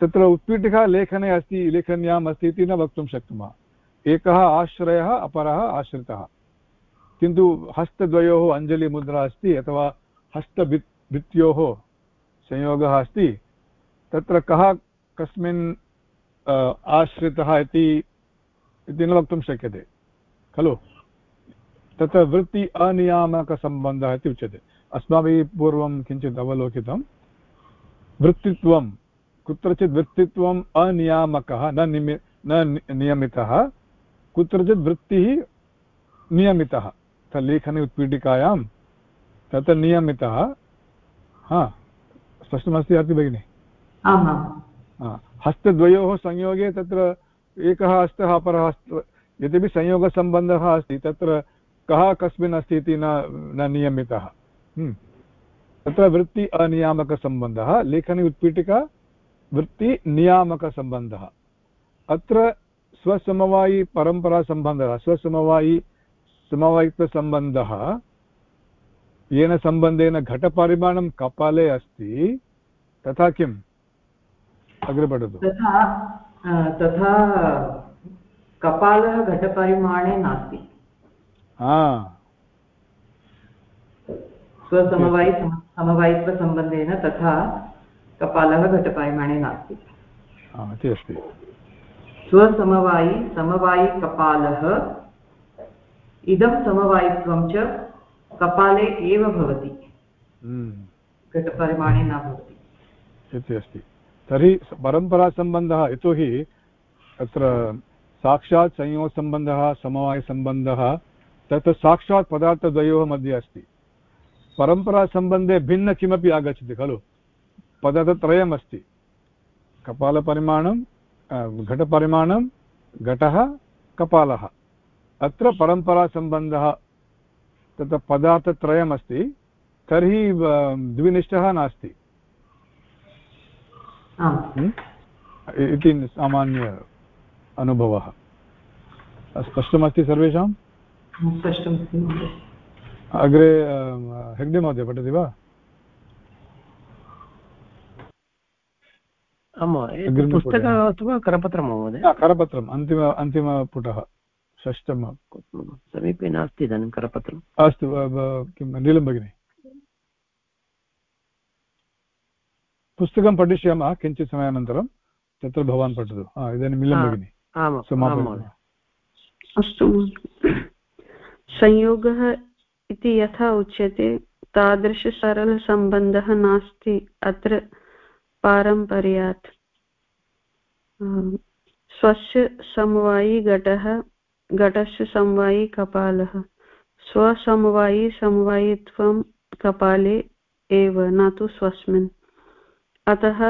तत्र उत्पीठिका लेखने अस्ति, लेखन्याम् अस्ति इति न वक्तुं शक्नुमः। एकः आश्रयः, अपरः आश्रितः। किन्तु हस्तद्वयोः अञ्जलिमुद्रा अस्ति अथवा हस्तभित् भित्योः संयोगः अस्ति, तत्र कः कस्मिन् आश्रितः इति न वक्तुं शक्यते। खलु? तत्र वृत्ति अनियामकसम्बन्धः इति उच्यते। अस्माभिः पूर्वं किञ्चित् अवलोकितं। वृत्तित्वं कुत्रचित् वृत्तित्वम् अनियामकः न निमि न नियमितः कुत्रचित् वृत्तिः नियमितः लेखने उत्पीठिकायां तत्र नियमितः। हा स्पष्टमस्ति अस्ति भगिनि? हस्तद्वयोः संयोगे तत्र एकः हस्तः अपरः हस्त यद्यपि संयोगसम्बन्धः अस्ति तत्र कः कस्मिन् अस्ति इति न नियमितः। हम्म। तत्र वृत्ति अनियामकसम्बन्धः लेखनी उत्पीठिका वृत्तिनियामकसम्बन्धः अत्र स्वसमवायि परम्परासम्बन्धः स्वसमवायि समवायित्वसम्बन्धः येन सम्बन्धेन घटपरिमाणं कपाले अस्ति। तथा किम्? अग्रे पठतु। तथा तथा कपालः घटपरिमाणे नास्ति। स्वसमवायि समवायित्वसम्बन्धेन तथा कपालः घटपरिमाणे नास्ति। इति अस्ति। स्वसमवायि समवायिकपालः इदं समवायित्वं च कपाले एव भवति। हम्म। घटपरिमाणे न भवति। इति अस्ति। तर्हि परम्परासम्बन्धः यतोहि अत्र साक्षात् संयोगसम्बन्धः समवायसम्बन्धः तत् साक्षात् पदार्थद्वयोः मध्ये अस्ति। परम्परासम्बन्धे भिन्न किमपि आगच्छति खलु? पदार्थत्रयम् अस्ति कपालपरिमाणं घटपरिमाणं घटः कपालः। अत्र परम्परासम्बन्धः तत्र पदार्थत्रयमस्ति तर्हि द्विनिष्ठः नास्ति। इति सामान्य अनुभवः। स्पष्टमस्ति सर्वेषाम् अग्रे हेग्डे महोदय पठति वा? पुस्तकम् अथवा करपत्रं महोदय? करपत्रम् अन्तिम अन्तिमपुटः षष्टम समीपे नास्ति इदानीं करपत्रम्। अस्तु किं नीलं भगिनि। पुस्तकं पठिष्यामः किञ्चित् समयानन्तरं तत्र भवान् पठतु। इदानीं भगिनि। अस्तु। संयोगः इति यथा उच्यते तादृशसरलसम्बन्धः नास्ति अत्र पारम्पर्यात्। स्वस्य समवायी घटः घटस्य समवायी कपालः। स्वसमवायी समवायित्वं कपाले एव, न तु स्वस्मिन्। अतः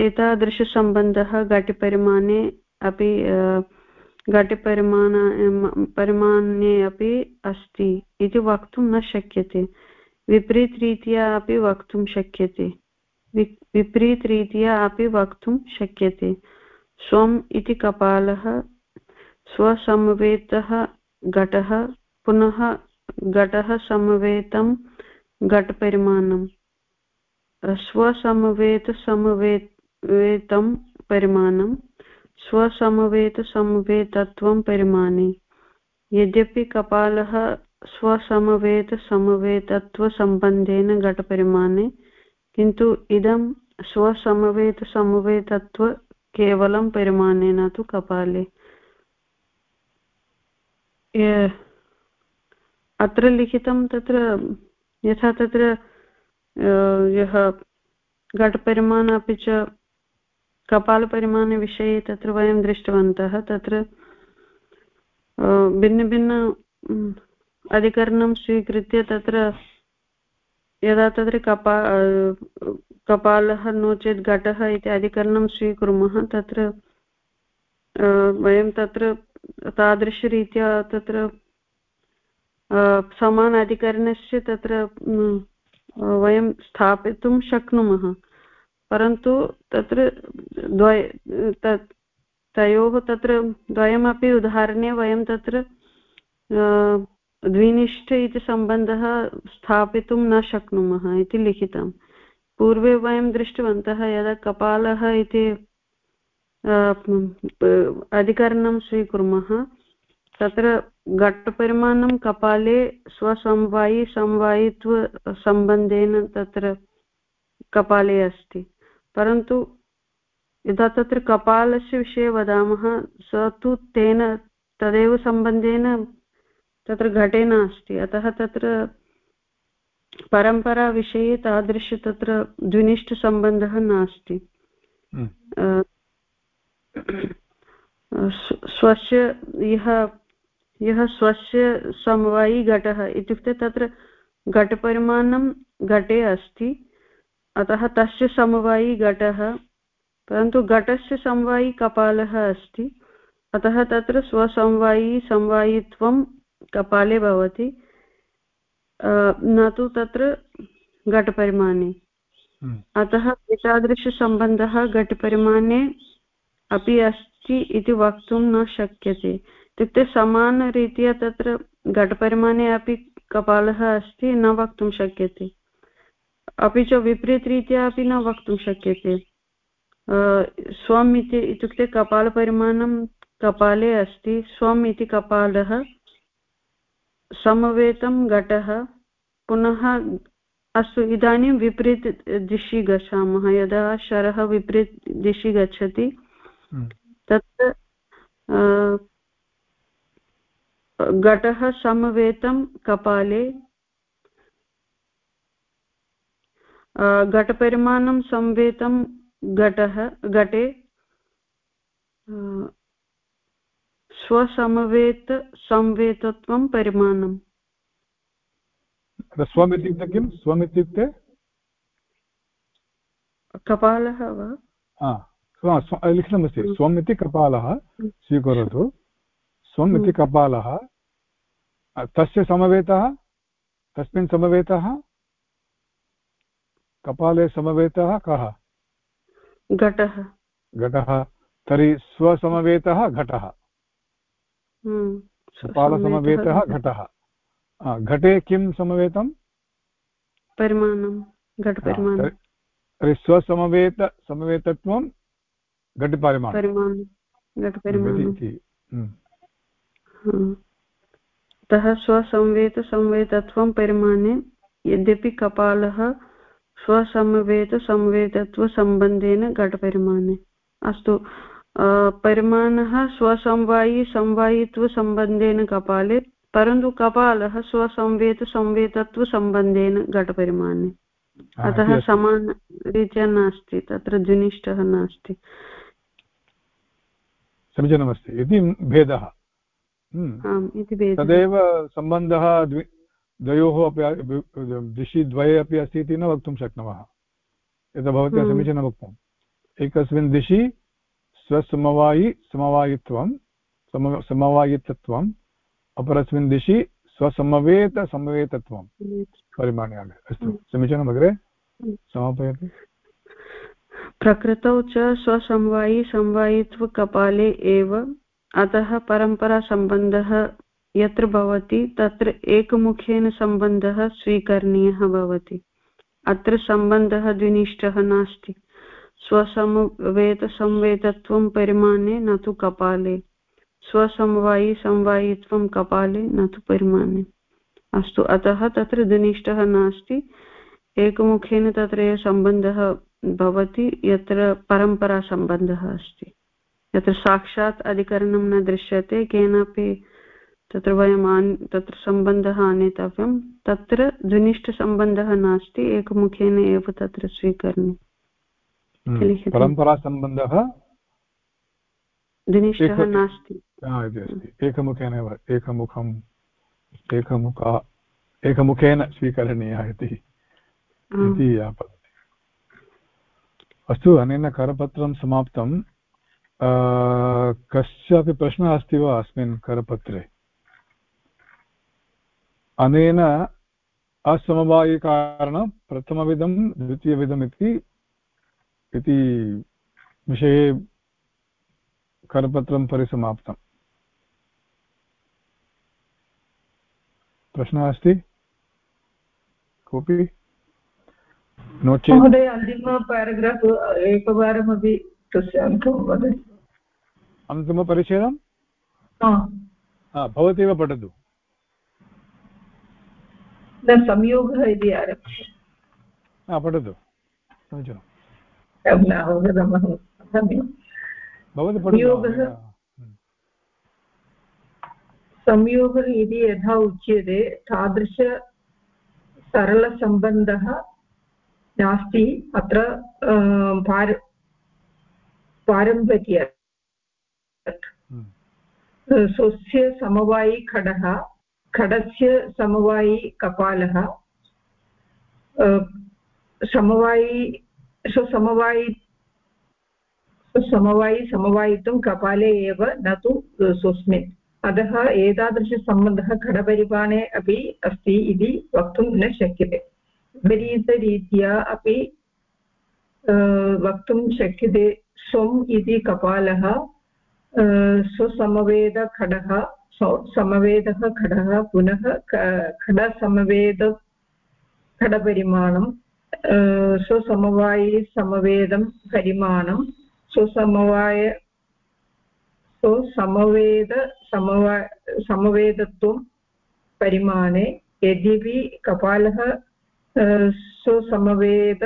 एतादृशसम्बन्धः घटिपरिमाणे अपि घटिपरिमाण परिमाणे अपि अस्ति इति वक्तुं न शक्यते। विपरीतरीत्या अपि वक्तुं शक्यते। विपरीतरीत्या अपि वक्तुं शक्यते। स्वम् इति कपालः स्वसमवेतः घटः, पुनः घटः समवेतं घटपरिमाणम्। स्वसमवेतसमवेतं परिमाणं स्वसमवेतसमवेतत्वं परिमाणे। यद्यपि कपालः स्वसमवेतसमवेतत्वसम्बन्धेन घटपरिमाणे किन्तु इदं स्वसमवेतसमवेतत्व केवलं परिमाणेन तु कपाले। अत्र लिखितं तत्र यथा तत्र यः घटपरिमाण अपि च कपालपरिमाणविषये तत्र वयं दृष्टवन्तः, तत्र भिन्नभिन्न अधिकरणं स्वीकृत्य तत्र यदा तत्र कपा कपालः नो चेत् घटः इति अधिकरणं स्वीकुर्मः। तत्र वयं तत्र तादृशरीत्या तत्र समान अधिकरणस्य तत्र वयं स्थापितुं शक्नुमः। परन्तु तत्र द्वय तत् तयोः तत्र द्वयमपि उदाहरणे वयं तत्र द्विनिष्ठ इति सम्बन्धः स्थापितुं न शक्नुमः इति लिखितं पूर्वे वयं दृष्टवन्तः यदा कपालः इति अधिकरणं स्वीकुर्मः, तत्र घटपरिमाणं कपाले स्वसमवायि समवायित्वसम्बन्धेन तत्र कपाले अस्ति। परन्तु यदा तत्र कपालस्य विषये वदामः, स तु तेन तदेव सम्बन्धेन तत्र घटे नास्ति। अतः तत्र परम्पराविषये तादृश तत्र द्विनिष्ठसम्बन्धः नास्ति। हम्म। स्वस्य यः यः स्वस्य समवायिघटः इत्युक्ते तत्र घटपरिमाणं घटे अस्ति। अतः तस्य समवायिघटः परन्तु घटस्य समवायि कपालः अस्ति। अतः तत्र स्वसमवायि समवायित्वं कपाले भवति। न तु तत्र घटपरिमाणे। हम्म। अतः एतादृशसम्बन्धः घटपरिमाणे अपि अस्ति इति वक्तुं न शक्यते। इत्युक्ते समानरीत्या तत्र घटपरिमाणे अपि कपालः अस्ति न वक्तुं शक्यते। अपि च विपरीतरीत्या अपि न वक्तुं शक्यते। स्वम् इति इत्युक्ते कपालपरिमाणं कपाले अस्ति। स्वम् इति कपालः समवेतं घटः पुनः अस्तु इदानीं विपरीत दिशि गच्छामः यदा शरः विपरीत दिशि गच्छति हम्म। तत्र घटः समवेतं कपाले घटपरिमाणं संवेतं घटः घटे स्वसमवेत संवेतत्वं परिमाणम्। स्वम् इत्युक्ते किं? स्वम् इत्युक्ते? कपालः वा? लिखितमस्ति। हम्म। स्वम् इति कपालः हम्म। स्वीकरोतु। स्वम् इति हम्म। कपालः तस्य समवेतः? तस्मिन् समवेतः? कपाले समवेतः कः? घटः। घटः। तर्हि स्वसमवेतः घटः। कपालसमवेतः घटः। घटे किं समवेतं? परिमाणं। घटपरिमाणं तर्हि स्वसमवेत समवेतत्वं घटपरिमाणं अतः स्वसंवेतसंवेतत्वं परिमाणे यद्यपि कपालः स्वसमवेतसंवेतत्वसम्बन्धेन घटपरिमाणे अस्तु। परिमाणः स्वसमवायि समवायित्वसम्बन्धेन कपाले परन्तु कपालः स्वसंवेतसंवेतत्वसम्बन्धेन घटपरिमाणे। अतः समानरीत्या नास्ति तत्र द्विनिष्ठः नास्ति। समीचीनमस्ति इति भेदः। हम्म। तदेव सम्बन्धः द्वयोः अपि दिशि द्वये अपि अस्ति इति न वक्तुं शक्नुमः। यथा भवत्या हम्म। समीचीनम् उक्तम् एकस्मिन् दिशि स्वसमवायि समवायित्वं सम समवायित्वम् अपरस्मिन् दिशि स्वसमवेतसमवेतत्वं परिमाणयामि। अस्तु समीचीनम् अग्रे समापयति प्रकृतौ च स्वसमवायि समवायित्वकपाले एव अतः परम्परासम्बन्धः यत्र भवति तत्र एकमुखेन सम्बन्धः स्वीकरणीयः भवति। अत्र सम्बन्धः द्विनिष्ठः नास्ति। स्वसमवेतसंवेतत्वं परिमाणे न तु कपाले। स्वसमवायि समवायित्वं कपाले न तु परिमाणे। अस्तु, अतः तत्र द्विनिष्ठः नास्ति। एकमुखेन तत्र सम्बन्धः भवति, यत्र परम्परासम्बन्धः अस्ति। यत्र साक्षात् अधिकरणं न दृश्यते, केनापि तत्र वयम् आन्, तत्र सम्बन्धः आनेतव्यं, तत्र द्विनिष्ठसम्बन्धः नास्ति, एकमुखेन एव तत्र स्वीकरणीयम्। परम्परासम्बन्धः? नास्ति। इति अस्ति। एकमुखेन एव एकमुखम् एकमुख एकमुखेन स्वीकरणीयः इति। इति अस्तु अनेन करपत्रं समाप्तं। कस्यापि प्रश्नः अस्ति वा अस्मिन् करपत्रे? अनेन असमवायिकारणं प्रथमविधं द्वितीयविधम् इति इति विषये करपत्रं परिसमाप्तम् प्रश्नः अस्ति? कोऽपि? नो चेत् महोदय अन्तिम पेराग्राफ् एकवारमपि तस्य अङ्कं वदति। अन्तिमपरिच्छेदं? हा। भवती एव पठतु। न संयोगः इति आरभ्य पठतु। समीचीनं भवति संयोगः संयोगः इति यथा उच्यते तादृश सरलसम्बन्धः नास्ति। अत्र पार पारम्पर्य हम्म। स्वस्य समवायी खडः खडस्य समवायी कपालः समवायी स्वसमवायी स्वसमवायी, समवायितुं कपाले एव न तु स्वस्मिन्। अतः एतादृशसम्बन्धः खडपरिमाणे अपि अस्ति इति वक्तुं न शक्यते। विपरीतरीत्या अपि वक्तुं शक्यते स्वम् इति कपालः स्वसमवेदखडः समवेदः खडः पुनः खडसमवेद खडपरिमाणं स्वसमवायि समवेदं परिमाणं स्वसमवाय स्वसमवेद समवा समवेदत्वं परिमाणे यद्यपि कपालः स्वसमवेद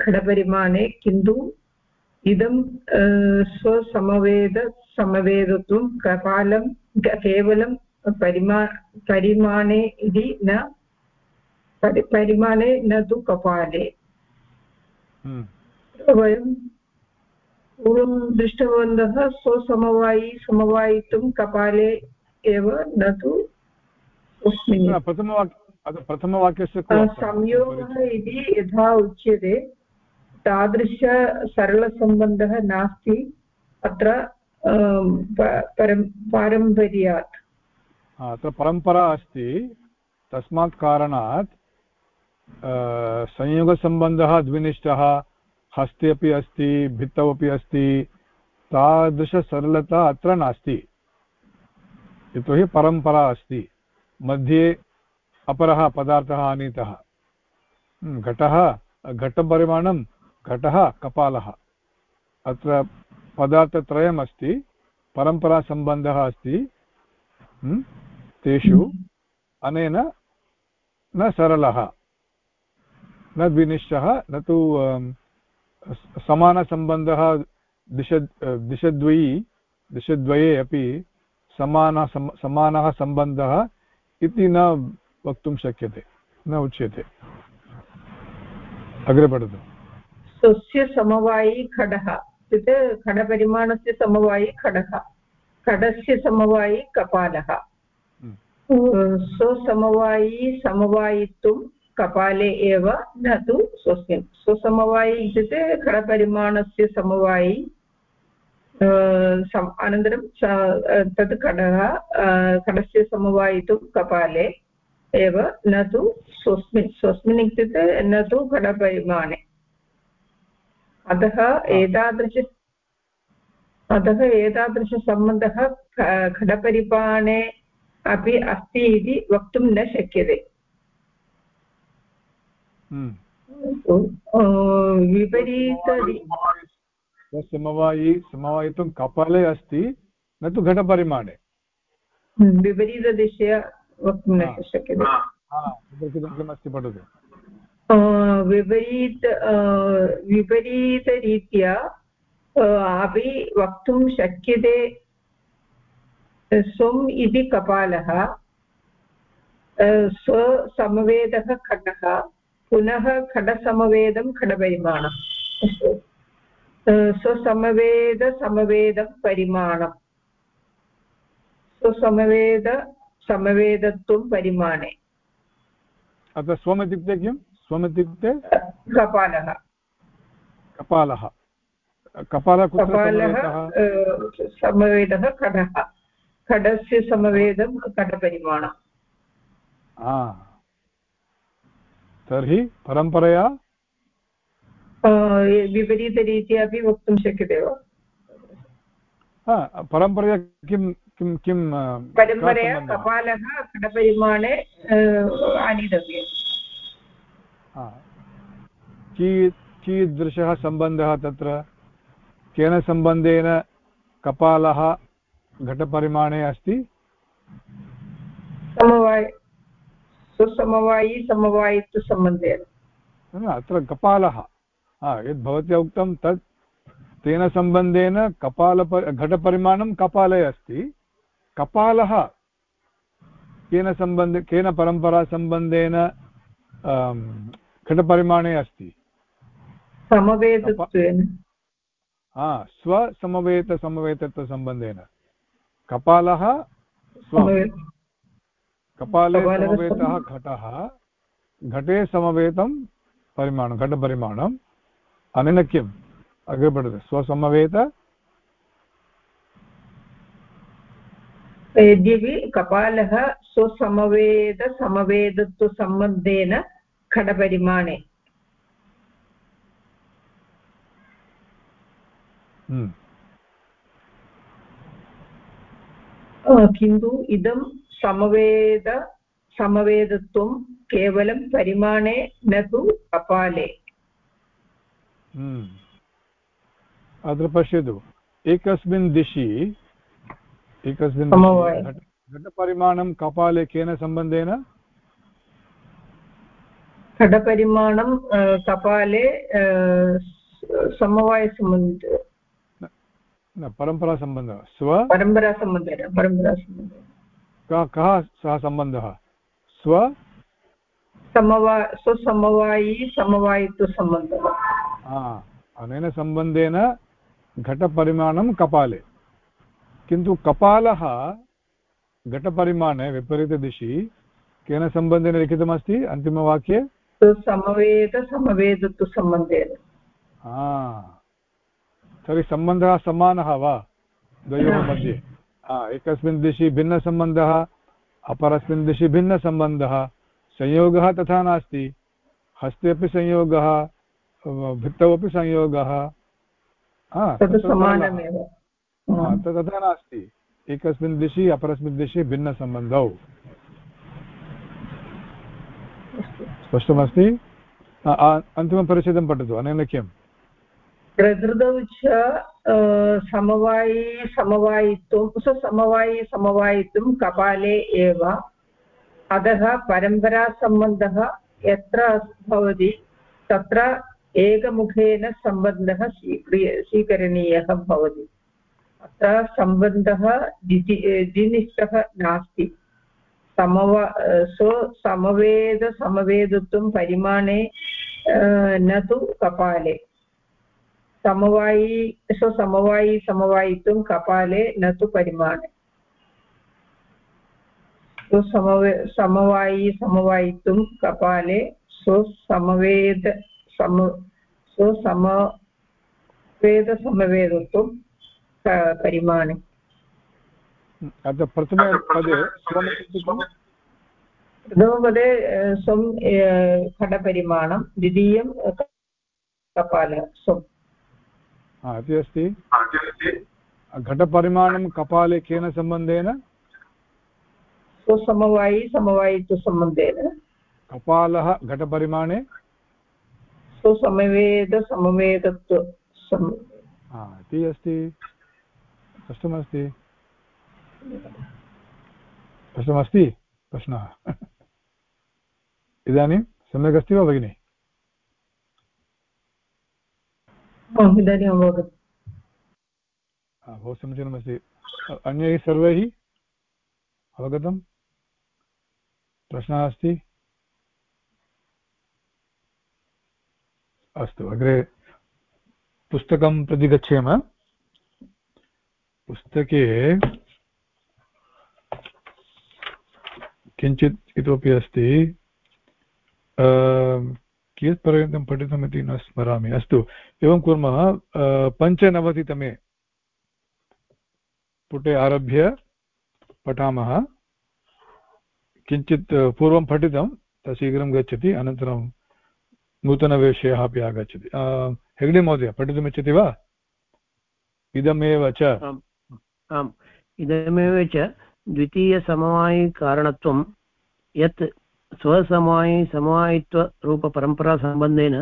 खडपरिमाणे किन्तु इदं स्वसमवेद कपालं केवलं परिमा परिमाणे इति न परिमाणे न तु कपाले। वयं पूर्वं दृष्टवन्तः स्वसमवायी समवायितुं कपाले एव न तु प्रथमवाक्यस्य संयोगः इति यथा उच्यते तादृश सरलसम्बन्धः नास्ति अत्र पारम्पर्यात् अत्र परम्परा अस्ति तस्मात् कारणात् संयोगसम्बन्धः द्विनिष्ठः हस्ते अपि अस्ति भित्तौ अपि अस्ति तादृशसरलता अत्र नास्ति। यतोहि परम्परा अस्ति। मध्ये अपरः पदार्थः आनीतः। हम्म, घटः घटपरिमाणं घटः कपालः। अत्र पदार्थत्रयम् अस्ति परम्परासम्बन्धः अस्ति। हम्म, तेषु अनेन न सरलः। न द्विनिश्चः न तु समानसम्बन्धः दिश दिशद्वयी दिशद्वये अपि समानः समानः सम्बन्धः इति न वक्तुं शक्यते न उच्यते। अग्रे पठतु। स्वस्य समवायी खडः इत्युक्ते खडपरिमाणस्य समवायी खडः खडस्य समवायी कपालः। हम्म। स्वसमवायी समवायित्वं कपाले एव न तु स्वस्मिन्। स्वसमवायि इत्युक्ते खडपरिमाणस्य समवायि अनन्तरं तत् खडः खडस्य समवायितुं कपाले एव न तु स्वस्मिन्। स्वस्मिन् इत्युक्ते न तु खडपरिमाणे। अतः एतादृश, अतः एतादृशसम्बन्धः खडपरिमाणे अपि अस्ति इति वक्तुं न शक्यते। विपरीत समवायि समवायितुं कपाले अस्ति न तु घटपरिमाणे विपरीतदिशया वक्तुं न शक्यते किमस्ति पठतु विपरीत विपरीतरीत्या अपि वक्तुं शक्यते स्वम् इति कपालः स्वसमवेदः खटः पुनः खडसमवेदं खडपरिमाणम्। अस्तु। स्वसमवेदसमवेदं परिमाणम्। स्वसमवेद समवेदत्वं परिमाणे। अत्र स्वम् इत्युक्ते किं? स्वम् इत्युक्ते कपालः। कपालः। कपालः कपालः समवेदः? खडः। खडस्य समवेदं खडपरिमाणम्। तर्हि परम्परया विपरीतरीत्या अपि वक्तुं शक्यते वा? परम्परया किं किं किं परम्परया कपालः खडपरिमाणे आनीतव्यम्। की कीदृशः सम्बन्धः तत्र? केन सम्बन्धेन कपालः घटपरिमाणे अस्ति? समवाय सुसमवायी समवायित्वसम्बन्धेन अत्र कपालः। यद् भवत्या उक्तं तत् तेन सम्बन्धेन कपाल घटपरिमाणं कपाले अस्ति। कपालः केन सम्बन्ध केन परम्परासम्बन्धेन घटपरिमाणे अस्ति? समवेतत्वेन हा स्वसमवेतसमवेतत्वसम्बन्धेन। कपालः स्व कपाले समवेतः घटः घटे समवेतं परिमाणं घटपरिमाणम् अनेन किम् अग्रे पठतु स्वसमवेत। यद्यपि कपालः स्वसमवेदसमवेदत्वसम्बन्धेन खडपरिमाणे हम्म। किन्तु इदं समवेद समवेदत्वं केवलं परिमाणे न तु कपाले। अत्र पश्यतु एकस्मिन् दिशि एकस्मिन् घटपरिमाणं कपाले केन सम्बन्धेन घटपरिमाणं कपाले समवायसम्बन्ध न परम्परासम्बन्धः स्व परम्परासम्बन्धेन परम्परासम्बन्धेन कः कः सः सम्बन्धः? स्व? समवा स्वसमवायी समवायित्वसम्बन्धः अनेन सम्बन्धेन घटपरिमाणं कपाले। किन्तु कपालः घटपरिमाणे विपरीतदिशि केन सम्बन्धेन लिखितमस्ति? अन्तिमवाक्ये? समवेद समवेदत्वसम्बन्धेन तर्हि सम्बन्धः समानः वा? द्वयोः मध्ये। एकस्मिन् दिशि भिन्नसम्बन्धः अपरस्मिन् दिशि भिन्नसम्बन्धः। संयोगः तथा नास्ति। हस्ते अपि संयोगः भित्तौ अपि संयोगः। तथा नास्ति। एकस्मिन् दिशि अपरस्मिन् दिशि भिन्नसम्बन्धौ। स्पष्टमस्ति? अन्तिमपरिच्छेदं पठतु अनेन किम्? प्रकृतौ च समवायी, समवायित्वं स्वसमवायी समवायित्वं कपाले एव। अतः परम्परासम्बन्धः यत्र भवति, तत्र एकमुखेन सम्बन्धः स्वीक्रिय, स्वीकरणीयः भवति। अत्र सम्बन्धः द्विनिष्ठः नास्ति। समवा स्वसमवेदसमवेदत्वं परिमाणे न तु कपाले। समवायी स्वसमवायी समवायित्वं कपाले न तु परिमाणे। स्वसमवे समवायी समवायित्वं कपाले स्वसमवेद सम स्वसमवेदसमवेदत्वं परिमाणे। प्रथमे पदे प्रथमपदे स्वं खडपरिमाणं द्वितीयं कपालः स्वम् इति अस्ति घटपरिमाणं कपाले केन सम्बन्धेन स्वसमवायी समवायित्वसम्बन्धेन कपालः घटपरिमाणे स्वसमवेदसमवेदत्व इति अस्ति स्पष्टमस्ति स्पष्टमस्ति प्रश्नः इदानीं सम्यक् अस्ति वा भगिनि इदानीम् अवगतम् बहु समीचीनमस्ति अन्यैः सर्वैः अवगतं। प्रश्नः अस्ति? अस्तु, अग्रे पुस्तकं प्रति गच्छेम पुस्तके किञ्चित् इतोपि अस्ति। कियत्पर्यन्तं पठितमिति न स्मरामि। अस्तु, एवं कुर्मः पञ्चनवतितमे पुटे आरभ्य पठामः। किञ्चित् पूर्वं पठितं शीघ्रं गच्छति, अनन्तरं नूतनविषयः अपि आगच्छति। हेगडे महोदय, पठितुमिच्छति वा? इदमेव च। आम्, इदमेव च द्वितीयसमवायिकारणत्वं यत् स्वसमवायि समवायित्वरूपपरम्परासम्बन्धेन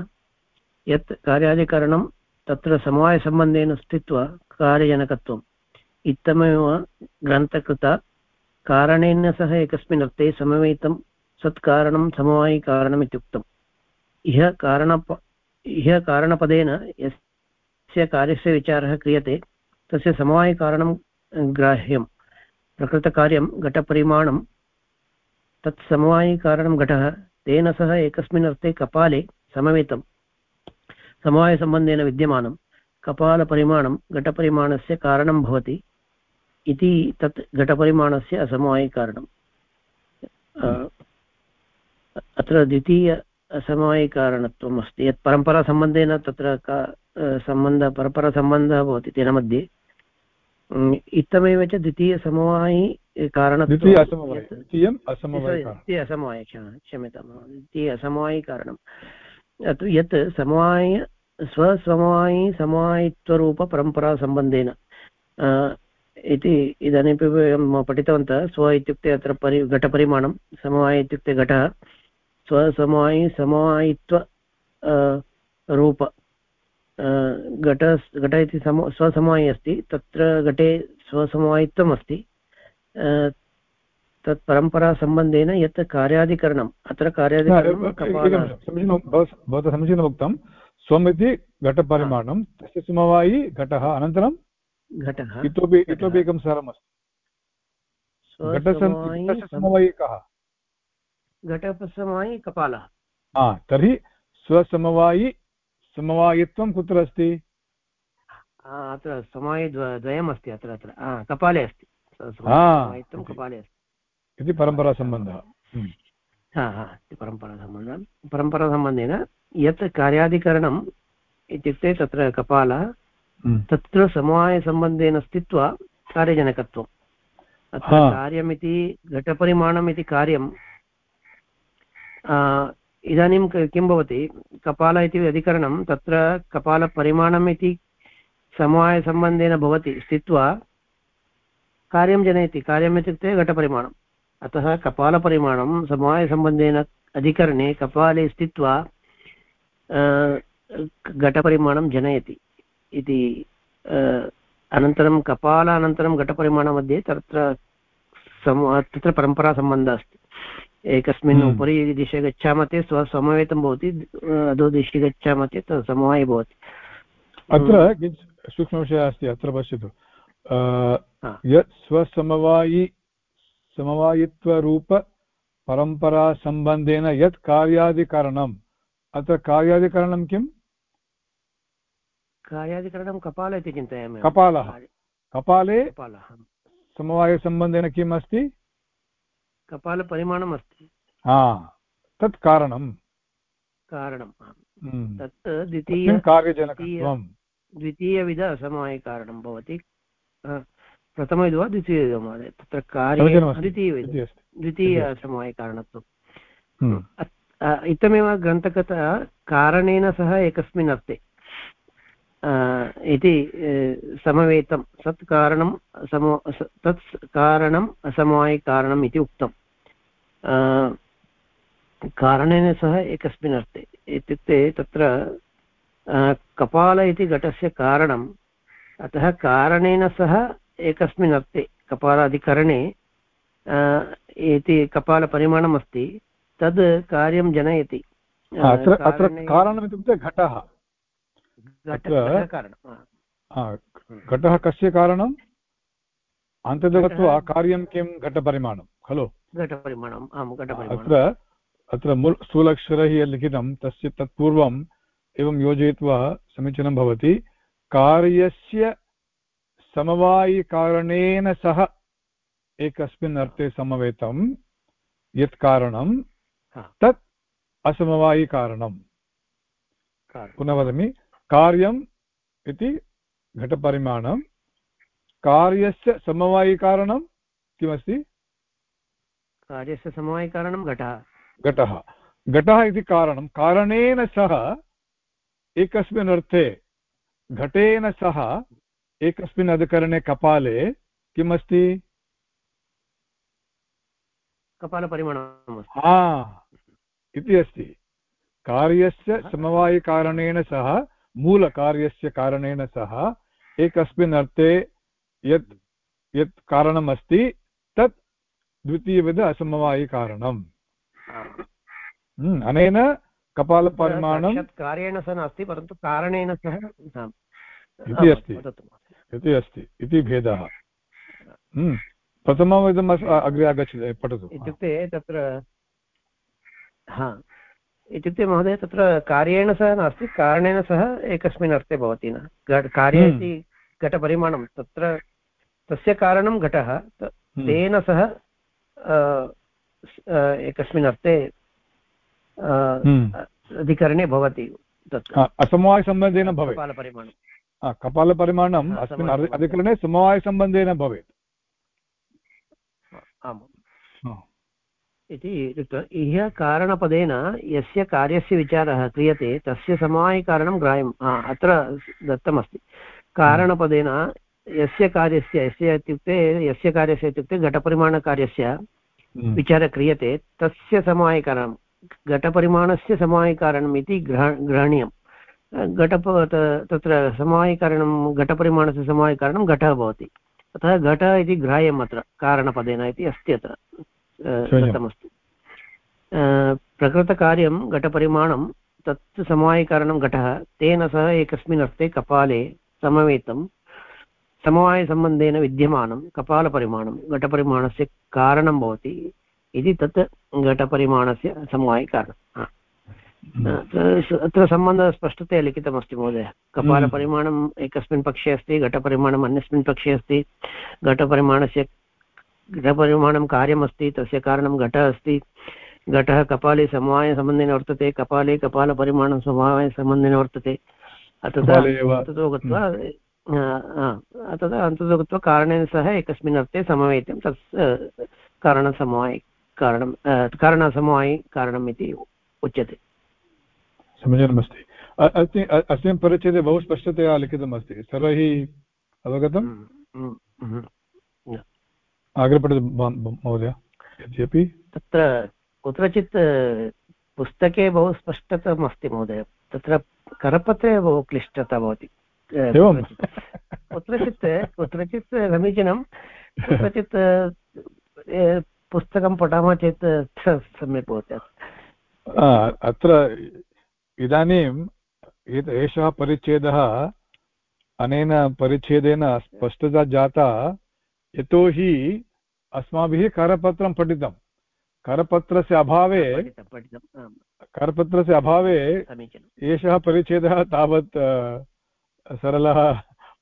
यत् कार्यादिकरणं तत्र समवायसम्बन्धेन स्थित्वा कार्यजनकत्वम्। इत्थमेव ग्रन्थकृता कारणेन सह एकस्मिन् अर्थे समवेतं सत्कारणं समवायिकारणम् इत्युक्तम् इह कारणप, इह कारणपदेन यस्य कार्यस्य विचारः क्रियते तस्य समवायिकारणं ग्राह्यं प्रकृतकार्यं घटपरिमाणं तत् समवायिकारणं घटः तेन सह एकस्मिन् अर्थे कपाले समवेतं। समवायसम्बन्धेन विद्यमानं। कपालपरिमाणं घटपरिमाणस्य कारणं भवति। इति तत् घटपरिमाणस्य असमवायिकारणम्। अत्र द्वितीय असमवायिकारणत्वम् अस्ति यत् परम्परासम्बन्धेन तत्र का सम्बन्धः, परम्परासम्बन्धः भवति तेन मध्ये। इत्थमेव च द्वितीयसमवायि कारणं द्वितीयम् असमवायि। असमवाय क्षम्यतां द्वितीय असमवायिकारणम् अत्र यत् समवाय स्वसमवायि समवायित्वरूपपरम्परासम्बन्धेन इति इदानीमपि वयं पठितवन्तः स्व इत्युक्ते अत्र परि घटपरिमाणं समवाय इत्युक्ते घटः स्वसमवायि समवायित्व रूप घट घट इति सम स्वसमवायि अस्ति तत्र घटे स्वसमवायित्वम् अस्ति तत् परम्परासम्बन्धेन यत् कार्याधिकरणम् अत्र कार्याधिकरणं भवतः समीचीनम् उक्तं। स्वम् इति घटपरिमाणं तस्य समवायि घटः अनन्तरं घटः। इतोपि इतोपि एकं सरम् अस्ति घटसमवायि कः? घटसमवायि कपालः। हा तर्हि स्वसमवायि समवायित्वं कुत्र अस्ति? अत्र समवायि द्वयम् अस्ति अत्र अत्र। कपाले अस्ति। समवायित्वं कपाले अस्ति इति परम्परासम्बन्धः। हा हा परम्परासम्बन्धः परम्परासम्बन्धेन यत् कार्याधिकरणम् इत्युक्ते तत्र कपालः। तत्र समवायसम्बन्धेन स्थित्वा कार्यजनकत्वम् अत्र कार्यमिति घटपरिमाणम् इति कार्यं इदानीं किं भवति कपाल इति अधिकरणं तत्र कपालपरिमाणम् इति समवायसम्बन्धेन भवति स्थित्वा कार्यं जनयति कार्यम् इत्युक्ते घटपरिमाणम्। अतः कपालपरिमाणं समवायसम्बन्धेन अधिकरणे कपाले स्थित्वा घटपरिमाणं जनयति इति अनन्तरं कपालानन्तरं घटपरिमाणमध्ये तत्र तत्र परम्परासम्बन्धः अस्ति। एकस्मिन् हम्म। उपरि दिशि गच्छामः चेत् स्वसमवेतं भवति अधो दिशि गच्छामः चेत् समवायि भवति। अत्र किञ्चित् सूक्ष्मविषयः अस्ति अत्र पश्यतु। यत् स्वसमवायि समवायित्वरूप परम्परासम्बन्धेन यत् कार्यादिकरणम्। अत्र कार्यादिकरणं किम्? कार्यादिकरणं कपाल इति चिन्तयामि कपालः। कपाले समवायसम्बन्धेन किम् अस्ति? कपालपरिमाणम् अस्ति। हा तत् कारणं कारणं हम्म। तत् द्वितीय कार्यजनकत्वं द्वितीयविध असमवायकारणं भवति। प्रथमविध वा द्वितीयविध महोदय? तत्र कार्य द्वितीय असमवायकारणत्वम् हम्म। इत्थमेव ग्रन्थकथा कारणेन सह एकस्मिन् अर्थे इति समवेतं। सत् कारणं समो तत् कारणम् असमवायिकारणम् इति उक्तं। कारणेन सह एकस्मिन् अर्थे इत्युक्ते तत्र कपाल इति घटस्य कारणम् अतः कारणेन सह एकस्मिन् अर्थे कपालाधिकरणे इति कपालपरिमाणम् अस्ति तद् कार्यं जनयति। अत्र कारणमित्युक्ते घटः। घटः कस्य कारणम्? गत्वा कार्यं किं? घटपरिमाणं खलु? घटपरिमाणम् अत्र अत्र मूल स्थूलक्षरैः यत् लिखितं तस्य तत्पूर्वम् एवं योजयित्वा समीचीनं भवति। कार्यस्य समवायिकारणेन सह एकस्मिन् अर्थे समवेतं यत् कारणं तत् असमवायिकारणं पुनः वदामि कार्यम् इति घटपरिमाणं कार्यस्य समवायिकारणं किमस्ति? कार्यस्य समवायिकारणं घटः। घटः। घटः इति कारणं कारणेन सह एकस्मिन् अर्थे घटेन सह एकस्मिन् अधिकरणे कपाले किम् अस्ति कपालपरिमाणं हा इति अस्ति। कार्यस्य समवायिकारणेन सह मूलकार्यस्य कारणेन सह एकस्मिन् अर्थे यत् यत् कारणम् अस्ति तत् द्वितीयविध असमवायिकारणम्। हम्म, अनेन कपालपरिमाणं कार्येण सह नास्ति परन्तु कारणेन सह इति अस्ति। इति अस्ति इति भेदः। हम्म, प्रथममिदम् अग्रे आगच्छति पठतु। इत्युक्ते तत्र हा। इत्युक्ते महोदय तत्र कार्येण सह नास्ति कारणेन सह एकस्मिन् अर्थे भवति न। कार्ये हम्म। इति घटपरिमाणं तत्र तस्य कारणं घटः हम्म। तेन सह एकस्मिन् अर्थे। अधिकरणे भवति तत् असमवायसम्बन्धेन भवेत्। कपालपरिमाणं कपालपरिमाणम् अस्मिन् अधिकरणे समवायसम्बन्धेन भवेत्। आम्। इति इह कारणपदेन यस्य कार्यस्य विचारः क्रियते तस्य समवायिकारणं ग्राह्यं अत्र दत्तमस्ति। कारणपदेन यस्य कार्यस्य यस्य इत्युक्ते यस्य कार्यस्य इत्युक्ते घटपरिमाणकार्यस्य हम्म। विचारः क्रियते तस्य समवायिकारणं घटपरिमाणस्य समवायिकारणम् इति ग्रह ग्रहणीयं घटप तत्र समवायिकारणं घटपरिमाणस्य समवायिकारणं घटः भवति। अतः घट इति ग्राह्यम् अत्र कारणपदेन इति अस्ति अत्र दत्तमस्ति प्रकृतकार्यं घटपरिमाणं तत् समवायिकारणं घटः तेन सह एकस्मिन् अर्थे कपाले समवेतं समवायसम्बन्धेन विद्यमानं कपालपरिमाणं घटपरिमाणस्य कारणं भवति इति तत् घटपरिमाणस्य समवायिकारणं अत्र सम्बन्धः स्पष्टतया लिखितमस्ति महोदय। कपालपरिमाणम् एकस्मिन् पक्षे अस्ति घटपरिमाणम् अन्यस्मिन् पक्षे अस्ति। घटपरिमाणस्य घटपरिमाणं कार्यमस्ति तस्य कारणं घटः अस्ति। घटः कपाले समवायसम्बन्धेन वर्तते कपाले कपालपरिमाणं समवायसम्बन्धेन वर्तते। ततो गत्वा तदा अन्ततो गत्वा कारणेन सह एकस्मिन् अर्थे समवेतं तत् कारणसमवाय कारणं कारणसमवायि कारणम् इति उच्यते। समीचीनमस्ति अस्मिन् परिच्छेदे बहु स्पष्टतया लिखितमस्ति। सर्वैः अवगतम्? हम्म, हम्म, हम्म। अग्रे पठतु महोदय यद्यपि। तत्र कुत्रचित् पुस्तके बहु स्पष्टतमस्ति महोदय। तत्र करपत्रे बहु क्लिष्टता भवति। कुत्रचित्। कुत्रचित् समीचीनं कुत्रचित् पुस्तकं पठामः चेत् सम्यक् भवति। अत्र इदानीम् एषः परिच्छेदः अनेन परिच्छेदेन स्पष्टता जाता यतोहि अस्माभिः करपत्रं पठितं। करपत्रस्य अभावे करपत्रस्य अभावे एषः परिच्छेदः तावत् सरलः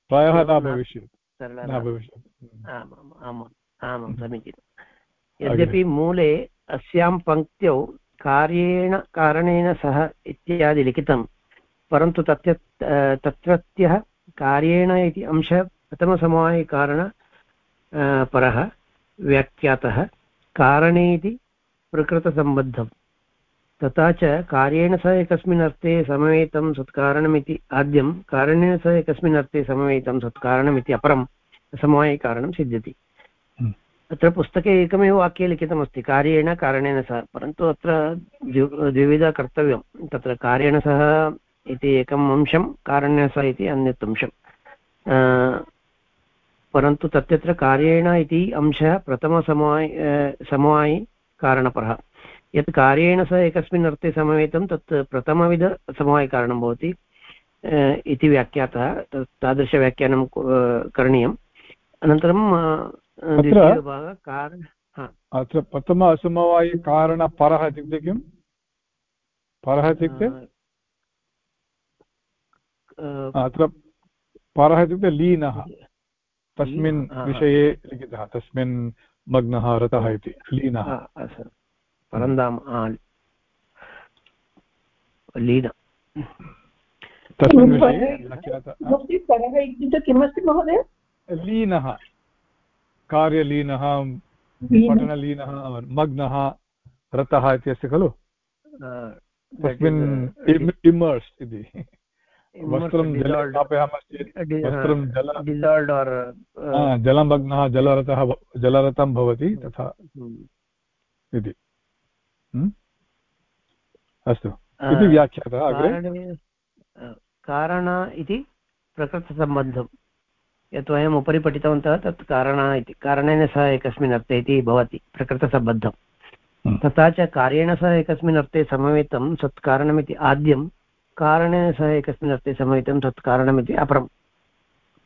प्रायः न भविष्यत्। न भविष्यत्। आमां समीचीनं। यद्यपि मूले अस्यां पङ्क्त्यौ कार्येण कारणेन सह इत्यादि लिखितं। परन्तु तस्य तत्रत्यः कार्येण इति अंशः प्रथमसमवायकारण परः व्याख्यातः कारणे इति प्रकृतसम्बद्धं तथा च कार्येण सह एकस्मिन् अर्थे समवेतं सत्कारणमिति आद्यं, कारणेन सह एकस्मिन् अर्थे समवेतं सत्कारणमिति अपरं समवायिकारणं सिद्ध्यति। अत्र पुस्तके एकमेव वाक्ये लिखितमस्ति, कार्येण कारणेन सह। परन्तु अत्र द्विविध कर्तव्यं तत्र कार्येण सह इति एकम् अंशं, कारणेन सह इति अन्यत् अंशं परन्तु तत्यत्र कार्येण इति अंशः प्रथमसमवाय समवायि कारणपरः। यत् कार्येण सह एकस्मिन् अर्थे समवेतं, तत् प्रथमविधसमवायिकारणं भवति इति व्याख्यातः। तादृशव्याख्यानं करणीयम्। अनन्तरं अत्र अत्र प्रथम असमवायिकारणपरः इत्युक्ते किम्? परः इत्युक्ते? अत्र परः इत्युक्ते लीनः। तस्मिन् विषये लिखितः। तस्मिन् मग्नः रतः इति लीनः। परन्दाम् लीन। तस्मिन् विषये किमस्ति महोदय? लीनः। कार्यलीनः पठनलीनः मग्नः रतः इति अस्ति खलु तस्मिन् इमर्स् इति। वस्त्रं जले स्थापयामश्चेत् वस्त्रं जल जलमग्नः जलरतः जलरतं भवति तथा हम्म। इति। हम्म? अस्तु। इति व्याख्यातः अग्रे। कारण इति प्रकृतसम्बन्धं यत् वयम् उपरि पठितवन्तः तत् कारण इति कारणेन सह एकस्मिन् अर्थे इति भवति प्रकृतसम्बद्धं हम्म। तथा च कार्येण सह एकस्मिन् अर्थे समवेतं तत् कारणमिति आद्यं कारणेन सह एकस्मिन् अर्थे समवेतं तत् कारणमिति अपरं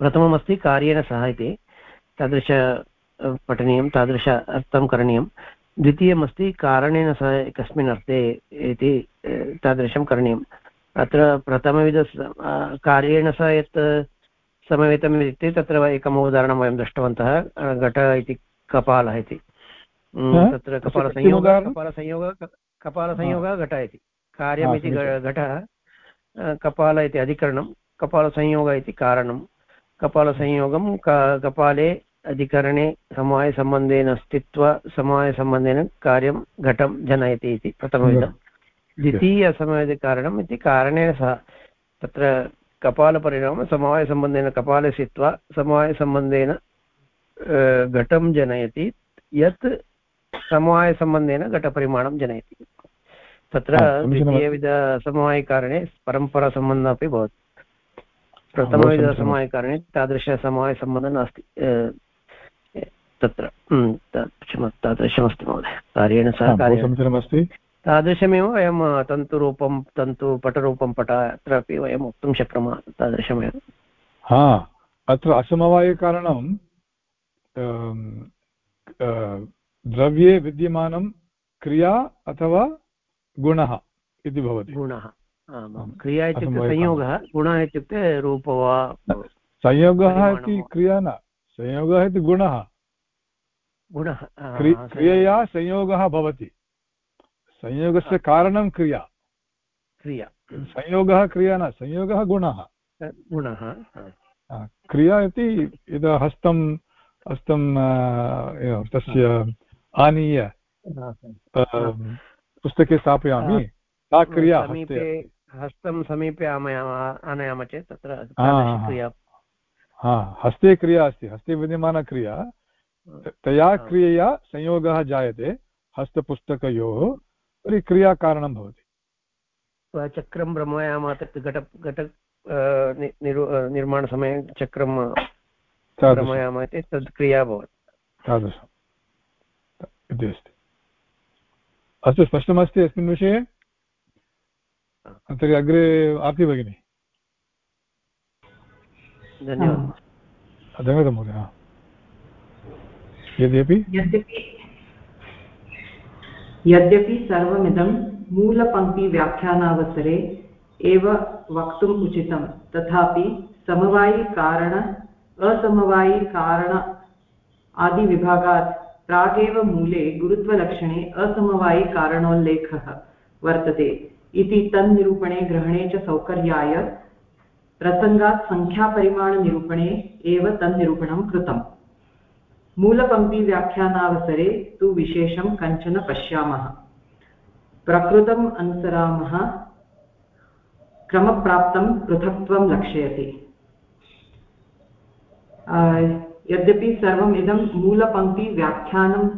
प्रथममस्ति कार्येण सह इति तादृश पठनीयं तादृश अर्थं करणीयं। द्वितीयमस्ति कारणेन सह एकस्मिन् अर्थे इति तादृशं करणीयम्। अत्र प्रथमविध कार्येण सह यत् समवेतम् इत्युक्ते तत्र एकम् उदाहरणं वयं दृष्टवन्तः घट इति कपालः इति। तत्र कपालसंयोगः कपालसंयोगः कपालसंयोगः घट इति। कार्यमिति घटः कपाल इति अधिकरणं कपालसंयोगः इति कारणं। कपालसंयोगं कपाले अधिकरणे समवायसम्बन्धेन स्थित्वा समवायसम्बन्धेन कार्यं घटं जनयति इति प्रथमविधं। द्वितीयसमवेदकारणम् इति कारणेन सह तत्र कपालपरिणामः समवायसम्बन्धेन कपाले स्थित्वा समवायसम्बन्धेन घटं जनयति यत् समवायसम्बन्धेन घटपरिमाणं जनयति। तत्र द्वितीयविधसमवायकारणे परम्परासम्बन्धः अपि भवति। प्रथमविधसमवायकारणे तादृशसमवायसम्बन्धः नास्ति। तत्र तादृशमस्ति महोदय। कार्येण सह समीचीनमस्ति। तादृशमेव वयं तन्तुरूपं तन्तुपटरूपं पट अत्रापि वयं वक्तुं शक्नुमः तादृशमेव। हा अत्र असमवायकारणं द्रव्ये विद्यमानं क्रिया अथवा गुणः इति भवति। गुणः क्रिया इत्युक्ते संयोगः गुणः इत्युक्ते रूप वा संयोगः इति क्रिया न संयोगः इति गुणः। गुणः क्रियया संयोगः भवति। संयोगस्य कारणं क्रिया। क्रिया। संयोगः क्रिया न संयोगः गुणः। गुणः क्रिया इति यदा हस्तं हस्तं तस्य आनीय पुस्तके स्थापयामि सा क्रिया हस्तं। समीपे आनयामः चेत् तत्र हा हस्ते क्रिया अस्ति हस्ते विद्यमानक्रिया तया क्रियया संयोगः जायते हस्तपुस्तकयोः। तर्हि क्रियाकारणं भवति। चक्रं भ्रमयामः तत् घट घट निर्माणसमये चक्रं भ्रमयामः इति तद् क्रिया भवति। तादृशम् इति अस्ति। अस्तु स्पष्टमस्ति अस्मिन् विषये? तर्हि अग्रे आर्ति भगिनि। धन्यवादः। धन्यवादः महोदय यद्यपि यद्यपि सर्वमिदं मूलपङ्क्तिव्याख्यानावसरे एव वक्तुम् उचितं, तथापि समवायिकारण असमवायिकारण आदिविभागात् प्रागेव मूले गुरुत्वलक्षणे असमवायिकारणोल्लेखः वर्तते इति तन्निरूपणे ग्रहणे च सौकर्याय प्रसङ्गात् सङ्ख्यापरिमाणनिरूपणे एव तन्निरूपणं कृतम्। मूलपङ्क्तिव्याख्यानावसरे तु विशेषं कञ्चन पश्यामः। प्रकृतम् अनुसरामः। क्रमप्राप्तं पृथक्त्वं लक्षयति। यद्यपि सर्वम् इदं मूलपङ्क्तिव्याख्यानं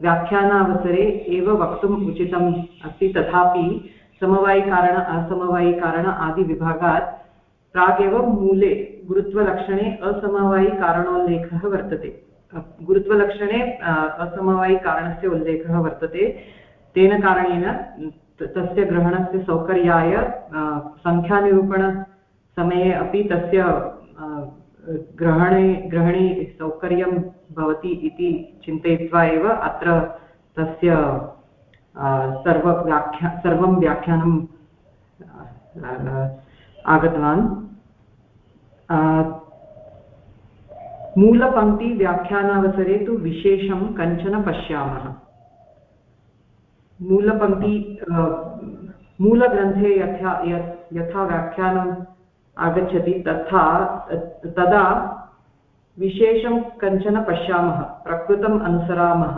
व्याख्यानावसरे एव वक्तुम् उचितम् अस्ति, तथापि समवायिकारण, असमवायिकारण आदिविभागात् प्रागेव मूले गुरुत्वलक्षणे असमवायिकारणोल्लेखः वर्तते। गुरुत्वलक्षणे असमवायिकारणस्य उल्लेखः वर्तते. तेन कारणेन तस्य ग्रहणस्य सौकर्याय सङ्ख्यानिरूपणसमये अपि तस्य ग्रहणे ग्रहणे सौकर्यं भवति इति चिन्तयित्वा एव अत्र तस्य सर्वव्याख्या, सर्वं व्याख्यानं आगतवान्. मूलपङ्क्तिव्याख्यानावसरे तु विशेषं कञ्चन पश्यामः। मूलपङ्क्ति मूलग्रन्थे यथा यथा व्याख्यानम् आगच्छति तथा तदा विशेषं कञ्चन पश्यामः प्रकृतम् अनुसरामः।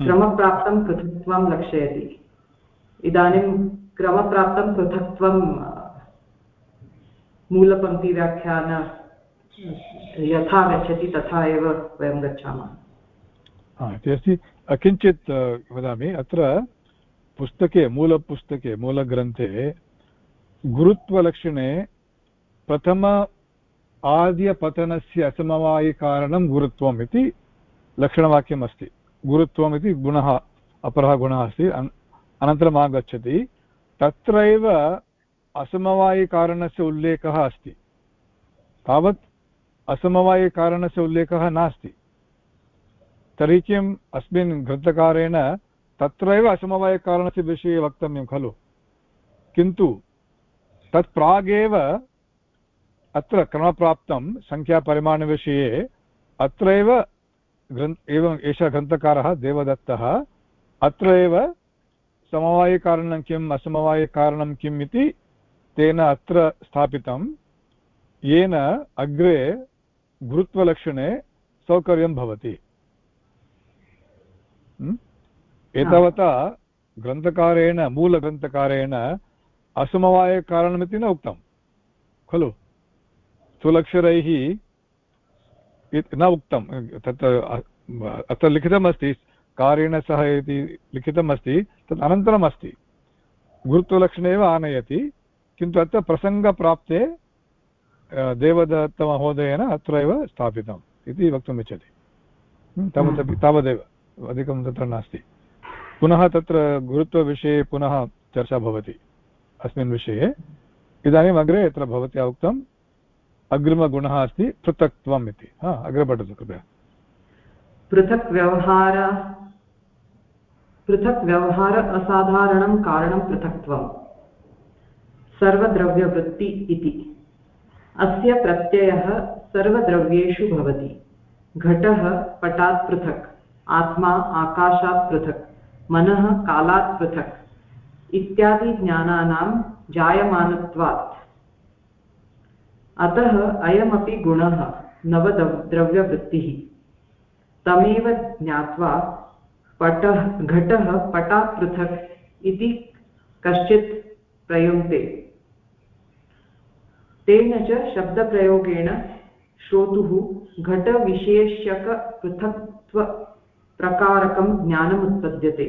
क्रमप्राप्तं पृथक्त्वं लक्षयति। इदानीं क्रमप्राप्तं पृथक्त्वं मूलपङ्क्तिव्याख्यान यथा गच्छति, तथा एव वयं गच्छामः। किञ्चित् वदामि। अत्र पुस्तके, मूलपुस्तके, मूलग्रन्थे गुरुत्वलक्षणे प्रथम आद्यपतनस्य असमवायिकारणं गुरुत्वम् इति लक्षणवाक्यम् अस्ति गुरुत्वम् इति गुणः, अपरः गुणः अस्ति। अनन्तरम् आगच्छति। तत्रैव असमवायिकारणस्य उल्लेखः अस्ति। तावत् असमवायिकारणस्य उल्लेखः नास्ति। तर्हि किम्? अस्मिन् ग्रन्थकारेण तत्रैव असमवायकारणस्य विषये वक्तव्यं खलु। किन्तु तत् प्रागेव अत्र क्रमप्राप्तं सङ्ख्यापरिमाणविषये अत्रैव ग्रन्थ एवम् एषः ग्रन्थकारः देवदत्तः अत्र एव समवायिकारणं किम् असमवायिकारणं किम् इति तेन अत्र स्थापितं। येन अग्रे गुरुत्वलक्षणे सौकर्यं भवति। एतावता ग्रन्थकारेण, मूलग्रन्थकारेण असमवायकारणमिति न उक्तं खलु? स्थूलक्षरैः न उक्तं तत् अत्र लिखितमस्ति कार्येण सह इति लिखितमस्ति, तत् अनन्तरम् अस्ति गुरुत्वलक्षणे एव आनयति, किन्तु अत्र प्रसङ्गप्राप्ते देवदत्तमहोदयेन अत्र एव स्थापितम् इति वक्तुम् इच्छति तावदपि तावदेव अधिकं तत्र नास्ति पुनः तत्र गुरुत्वविषये पुनः चर्चा भवति अस्मिन् विषये इदानीम् अग्रे यत्र भवत्या उक्तम् अग्रिमगुणः अस्ति पृथक्त्वम् इति हा अग्रे पठतु कृपया पृथक् व्यवहार पृथक् व्यवहार असाधारणं कारणं पृथक्त्वम् सर्वद्रव्यवृत्ति इति अस्य प्रत्ययः सर्वद्रव्येषु भवति। घटः पटात् पृथक्, आत्मा आकाशात् पृथक्, मनः कालात् पृथक् इत्यादिज्ञानानां जायमानत्वात्। अतः अयमपि गुणः, नवद्रव्यवृत्तिः। तमेव ज्ञात्वा पटः, घटः पटात् पृथक् इति कश्चित् प्रयुङ्क्ते। तेन च शब्दप्रयोगेण श्रोतुः घटविशेष्यकपृथक्त्वप्रकारकं ज्ञानम् उत्पद्यते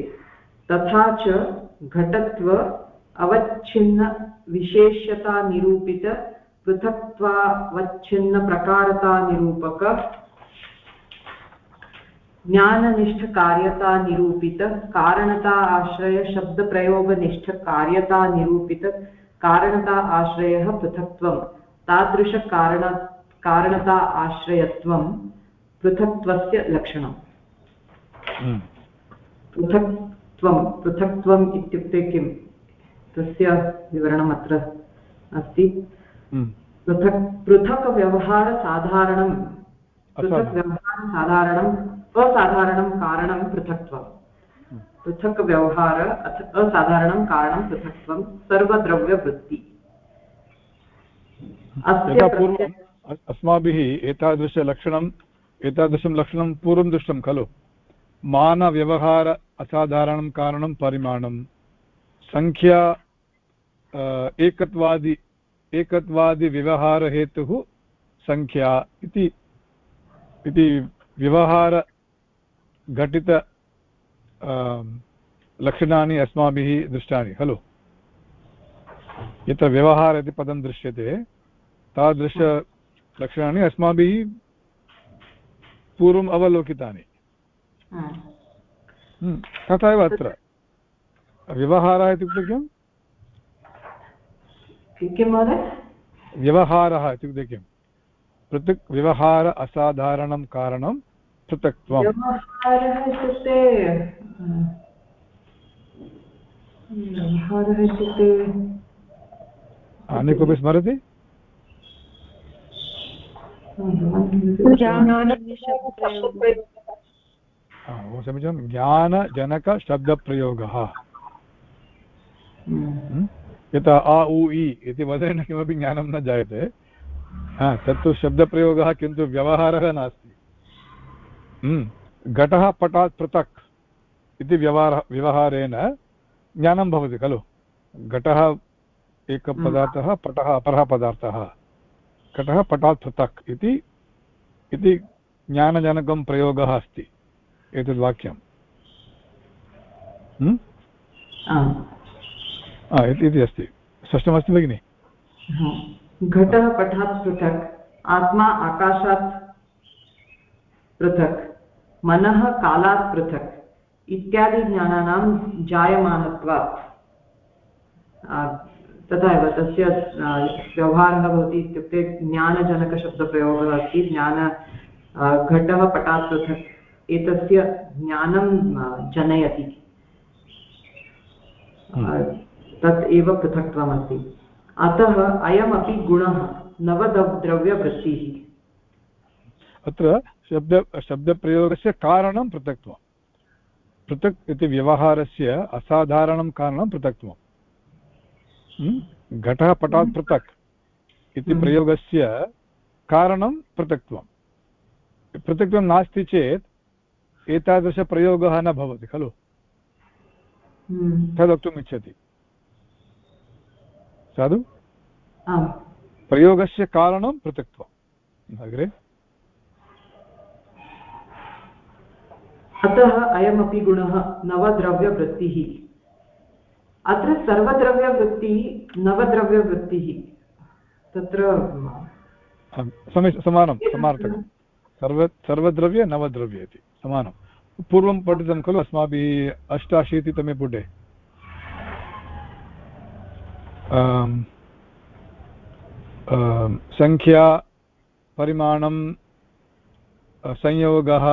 तथा च घटत्व अवच्छिन्नविशेष्यतानिरूपितपृथक्त्वावच्छिन्नप्रकारतानिरूपक ज्ञाननिष्ठकार्यतानिरूपित कारणता आश्रयशब्दप्रयोगनिष्ठकार्यतानिरूपित कारणता आश्रयः पृथक्त्वं तादृशकारण कारणता आश्रयत्वं पृथक्त्वस्य लक्षणम् हम्म। पृथक्त्वं पृथक्त्वम् इत्युक्ते किं तस्य विवरणम् अत्र अस्ति हम्म। पृथक् पृथक् व्यवहारसाधारणं पृथक् व्यवहारसाधारणम् असाधारणं कारणं पृथक्त्वम् पृथक् व्यवहार असाधारणं कारणं पृथक्त्वं सर्वद्रव्यवृत्ति। अस्माभिः एतादृशलक्षणम् एतादृशं लक्षणं पूर्वं दृष्टं खलु। मानव्यवहार असाधारणं कारणं परिमाणं। सङ्ख्या एकत्वादि एकत्वादिव्यवहारहेतुः सङ्ख्या इति इति व्यवहारघटित लक्षणानि अस्माभिः दृष्टानि। खलु यत्र व्यवहार इति पदं दृश्यते तादृशलक्षणानि अस्माभिः पूर्वम् अवलोकितानि। हम्म, तथा एव अत्र। व्यवहारः इत्युक्ते किं महोदय? व्यवहारः इत्युक्ते किम्? पृथक् व्यवहार असाधारणं कारणं पृथक्त्वं व्यवहारः इत्युक्ते व्यवहारः इत्युक्ते अन्य कोऽपि स्मरति समीचीनं ज्ञानजनकशब्दप्रयोगः। यथा आ उ इ इति वदेन किमपि ज्ञानं न जायते। तत्तु शब्दप्रयोगः किन्तु व्यवहारः नास्ति। घटः पटात् पृथक् इति व्यवहारः व्यवहारेण ज्ञानं भवति खलु? घटः एकः हम्म। पदार्थः पटः अपरः पदार्थः। घटः पटात् पृथक् इति इति ज्ञानजनकं प्रयोगः अस्ति। एतद् वाक्यम्। हम्म? इति अस्ति। स्पष्टमस्ति भगिनि? घटः पटात् पृथक् आत्मा आकाशात् पृथक्। मनः कालात् पृथक्। इत्यादि ज्ञानानां जायमानत्वात्। तथा एव तस्य व्यवहारः भवति इत्युक्ते ज्ञानजनकशब्दप्रयोगः अस्ति। ज्ञान घटः पटात् पृथक्। एतस्य ज्ञानं जनयति। तत् एव पृथक्त्वमस्ति। अतः अयमपि गुणः नवद्रव्यवृत्तिः। अत्र शब्द शब्दप्रयोगस्य कारणं पृथक्त्वं पृथक् इति व्यवहारस्य असाधारणं कारणं पृथक्त्वं घटः पटात् पृथक् इति प्रयोगस्य कारणं पृथक्त्वं पृथक्त्वं नास्ति चेत् एतादृशप्रयोगः न भवति खलु? तद् वक्तुम् इच्छति साधु प्रयोगस्य कारणं पृथक्त्वम्। अग्रे। अतः अयमपि गुणः नवद्रव्यवृत्तिः। अत्र सर्वद्रव्यवृत्तिः नवद्रव्यवृत्तिः। तत्र समानं समार्थकं सर्व सर्वद्रव्य नवद्रव्य इति समानं। पूर्वं पठितं खलु अस्माभिः अष्टाशीतितमे पुटे। सङ्ख्या परिमाणं संयोगः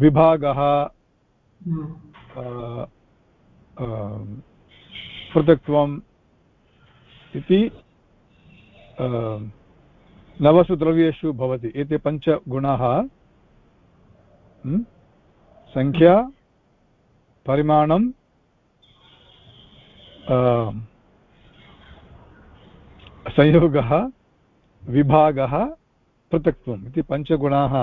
विभागः पृथक्त्वम् इति नवसु द्रव्येषु भवति। एते पञ्चगुणाः सङ्ख्या परिमाणं संयोगः विभागः पृथक्त्वम् इति पञ्चगुणाः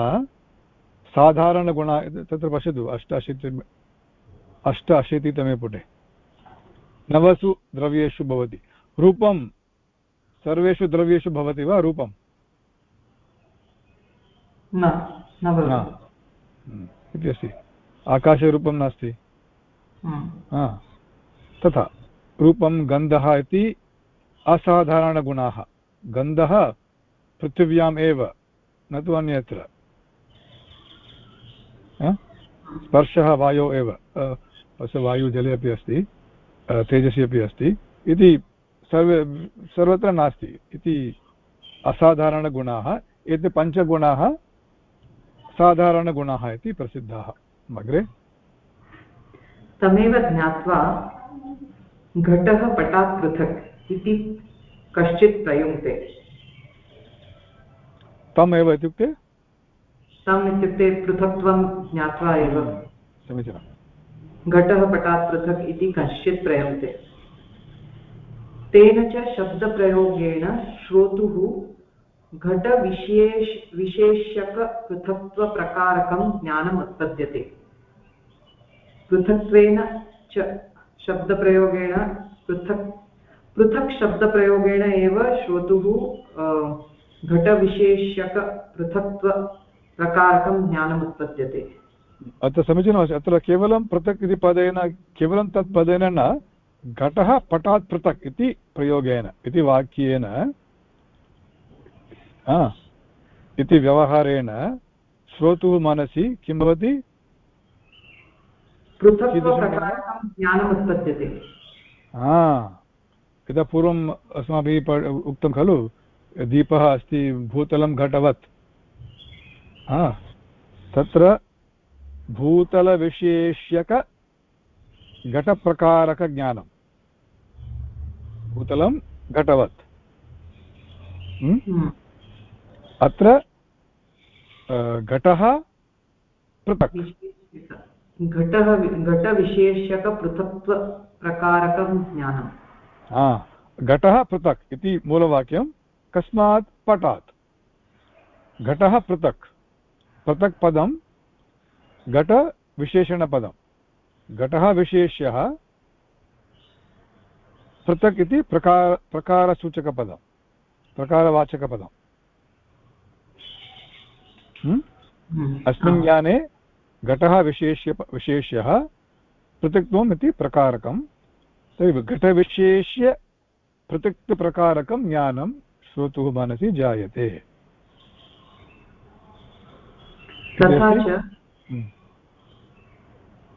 साधारणगुणा तत्र पश्यतु अष्टाशीति अष्ट अशीतितमे पुटे। नवसु द्रव्येषु भवति। रूपं सर्वेषु द्रव्येषु भवति वा रूपं इति अस्ति। आकाशे रूपं नास्ति तथा रूपं गन्धः इति असाधारणगुणाः। गन्धः पृथिव्याम् एव। न तु अन्यत्र स्पर्शः वायौ एव। वायुजले अपि अस्ति तेजसि अपि अस्ति। इति सर्वे, सर्वत्र नास्ति। इति असाधारणगुणाः, एते पञ्चगुणाः साधारणगुणाः इति प्रसिद्धाः। अग्रे। तमेव ज्ञात्वा घटः पटात् पृथक् इति कश्चित् प्रयुङ्क्ते। तमेव इत्युक्ते? तम् इत्युक्ते पृथक्त्वं ज्ञात्वा एव। समीचीनं घटः पटात् पृथक् इति कश्चित् प्रयुङ्क्ते। तेन च शब्दप्रयोगेण श्रोतुः घटविशेष विशेष्यकपृथक्त्वप्रकारकं ज्ञानम् उत्पद्यते। पृथक्त्वेन च शब्दप्रयोगेण पृथक् पृथक् शब्दप्रयोगेण एव श्रोतुः घटविशेष्यकपृथक्त्वप्रकारकं ज्ञानम् उत्पद्यते अत्र समीचीनमस्ति अत्र केवलं पृथक् इति पदेन केवलं तत् पदेन न घटः पटात् पृथक् इति प्रयोगेन इति वाक्येन इति व्यवहारेण श्रोतुः मनसि किं भवति? यदा पूर्वम् अस्माभिः उक्तं खलु? दीपः अस्ति भूतलं घटवत्। तत्र भूतलविशेष्यकघटप्रकारकज्ञानं भूतलं घटवत्। अत्र घटः पृथक्। घटः घटविशेष्यकपृथक्त्वप्रकारकं ज्ञानं घटः पृथक् इति मूलवाक्यं कस्मात् पटात्। घटः पृथक्। पृथक् पदं घटविशेषणपदं घटः विशेष्यः पृथक् इति प्रकार प्रकारसूचकपदं प्रकारवाचकपदम् अस्मिन् ज्ञाने घटः विशेष्य विशेष्यः पृथक्त्वम् इति प्रकारकं। तर्हि घटविशेष्य पृथक्प्रकारकं ज्ञानं श्रोतुः मनसि जायते। तथा च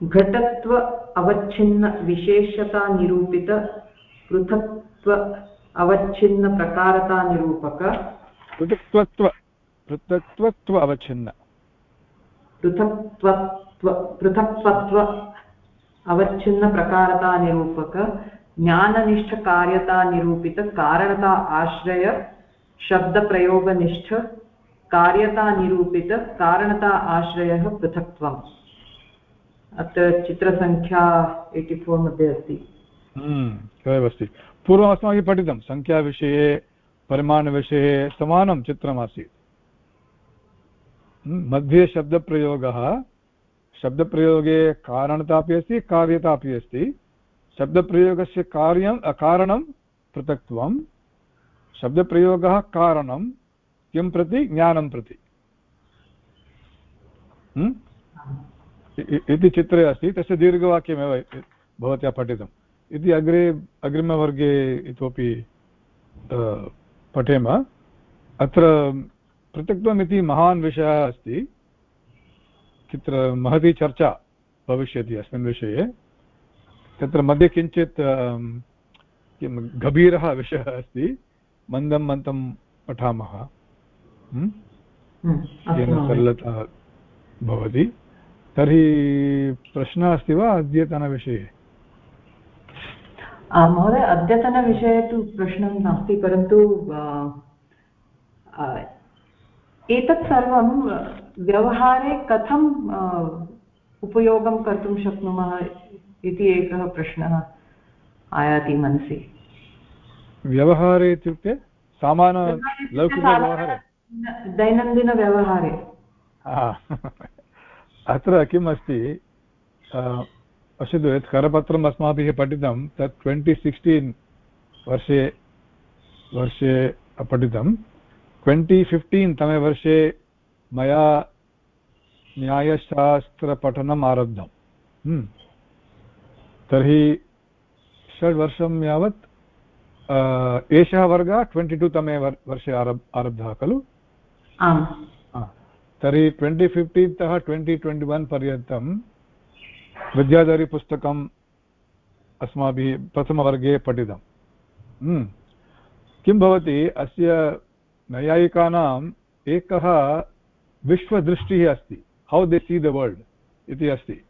घटत्व अवच्छिन्नविशेषतानिरूपित पृथक्त्व अवच्छिन्नप्रकारतानिरूपक पृथक्त्वत्व पृथक्त्वत्व अवच्छिन्न। पृथक्त्वत्व पृथक्त्वत्व अवच्छिन्नप्रकारतानिरूपक ज्ञाननिष्ठकार्यतानिरूपितकारणता आश्रय शब्दप्रयोगनिष्ठ कार्यतानिरूपितकारणता आश्रयः पृथक्त्वम्। अत्र चित्रसङ्ख्या एय्टि फोर् मध्ये अस्ति। हम्म, तदेव अस्ति। पूर्वम् अस्माभिः पठितं सङ्ख्याविषये परिमाणविषये समानं चित्रमासीत्। हम्म, मध्ये शब्दप्रयोगः शब्दप्रयोगे कारणता अपि अस्ति कार्यता अपि अस्ति। शब्दप्रयोगस्य कार्यं कारणं पृथक्त्वं। शब्दप्रयोगः कारणं किं प्रति? ज्ञानं प्रति? इति चित्रे अस्ति। तस्य दीर्घवाक्यमेव भवत्या पठितम्। इति अग्रे अग्रिमवर्गे इतोपि पठेम। अत्र पृथक्त्वम् इति महान् विषयः अस्ति। तत्र महती चर्चा भविष्यति अस्मिन् विषये। तत्र मध्ये किञ्चित् किं गभीरः विषयः अस्ति। मन्दं मन्दं पठामः? येन सरलता भवति। तर्हि प्रश्नः अस्ति वा अद्यतनविषये? महोदय अद्यतनविषये तु प्रश्नं नास्ति परन्तु एतत् सर्वं व्यवहारे कथं उपयोगं कर्तुं शक्नुमः इति एकः प्रश्नः आयाति मनसि। व्यवहारे इत्युक्ते सामान्यलौकिकव्यवहारे दैनन्दिनव्यवहारे। अत्र किम् अस्ति पश्यतु यत् करपत्रम् अस्माभिः पठितं तत् ट्वेण्टि सिक्स्टीन् वर्षे वर्षे पठितं। ट्वेण्टि फिफ्टीन् तमे वर्षे मया न्यायशास्त्रपठनम् आरब्धम्। हम्म। तर्हि षड्वर्षं यावत् एषः वर्गः ट्वेण्टि टु तमे वर्षे आरब् आरब्धः खलु? तर्हि ट्वेण्टि फिफ्टीन् तः ट्वेण्टि ट्वेण्टि वन् पर्यन्तं विद्याधरीपुस्तकम् अस्माभिः प्रथमवर्गे पठितम्। हम्म। किं भवति अस्य नैयायिकानाम् एकः विश्वदृष्टिः अस्ति हौ दे सी द वर्ल्ड् इति अस्ति।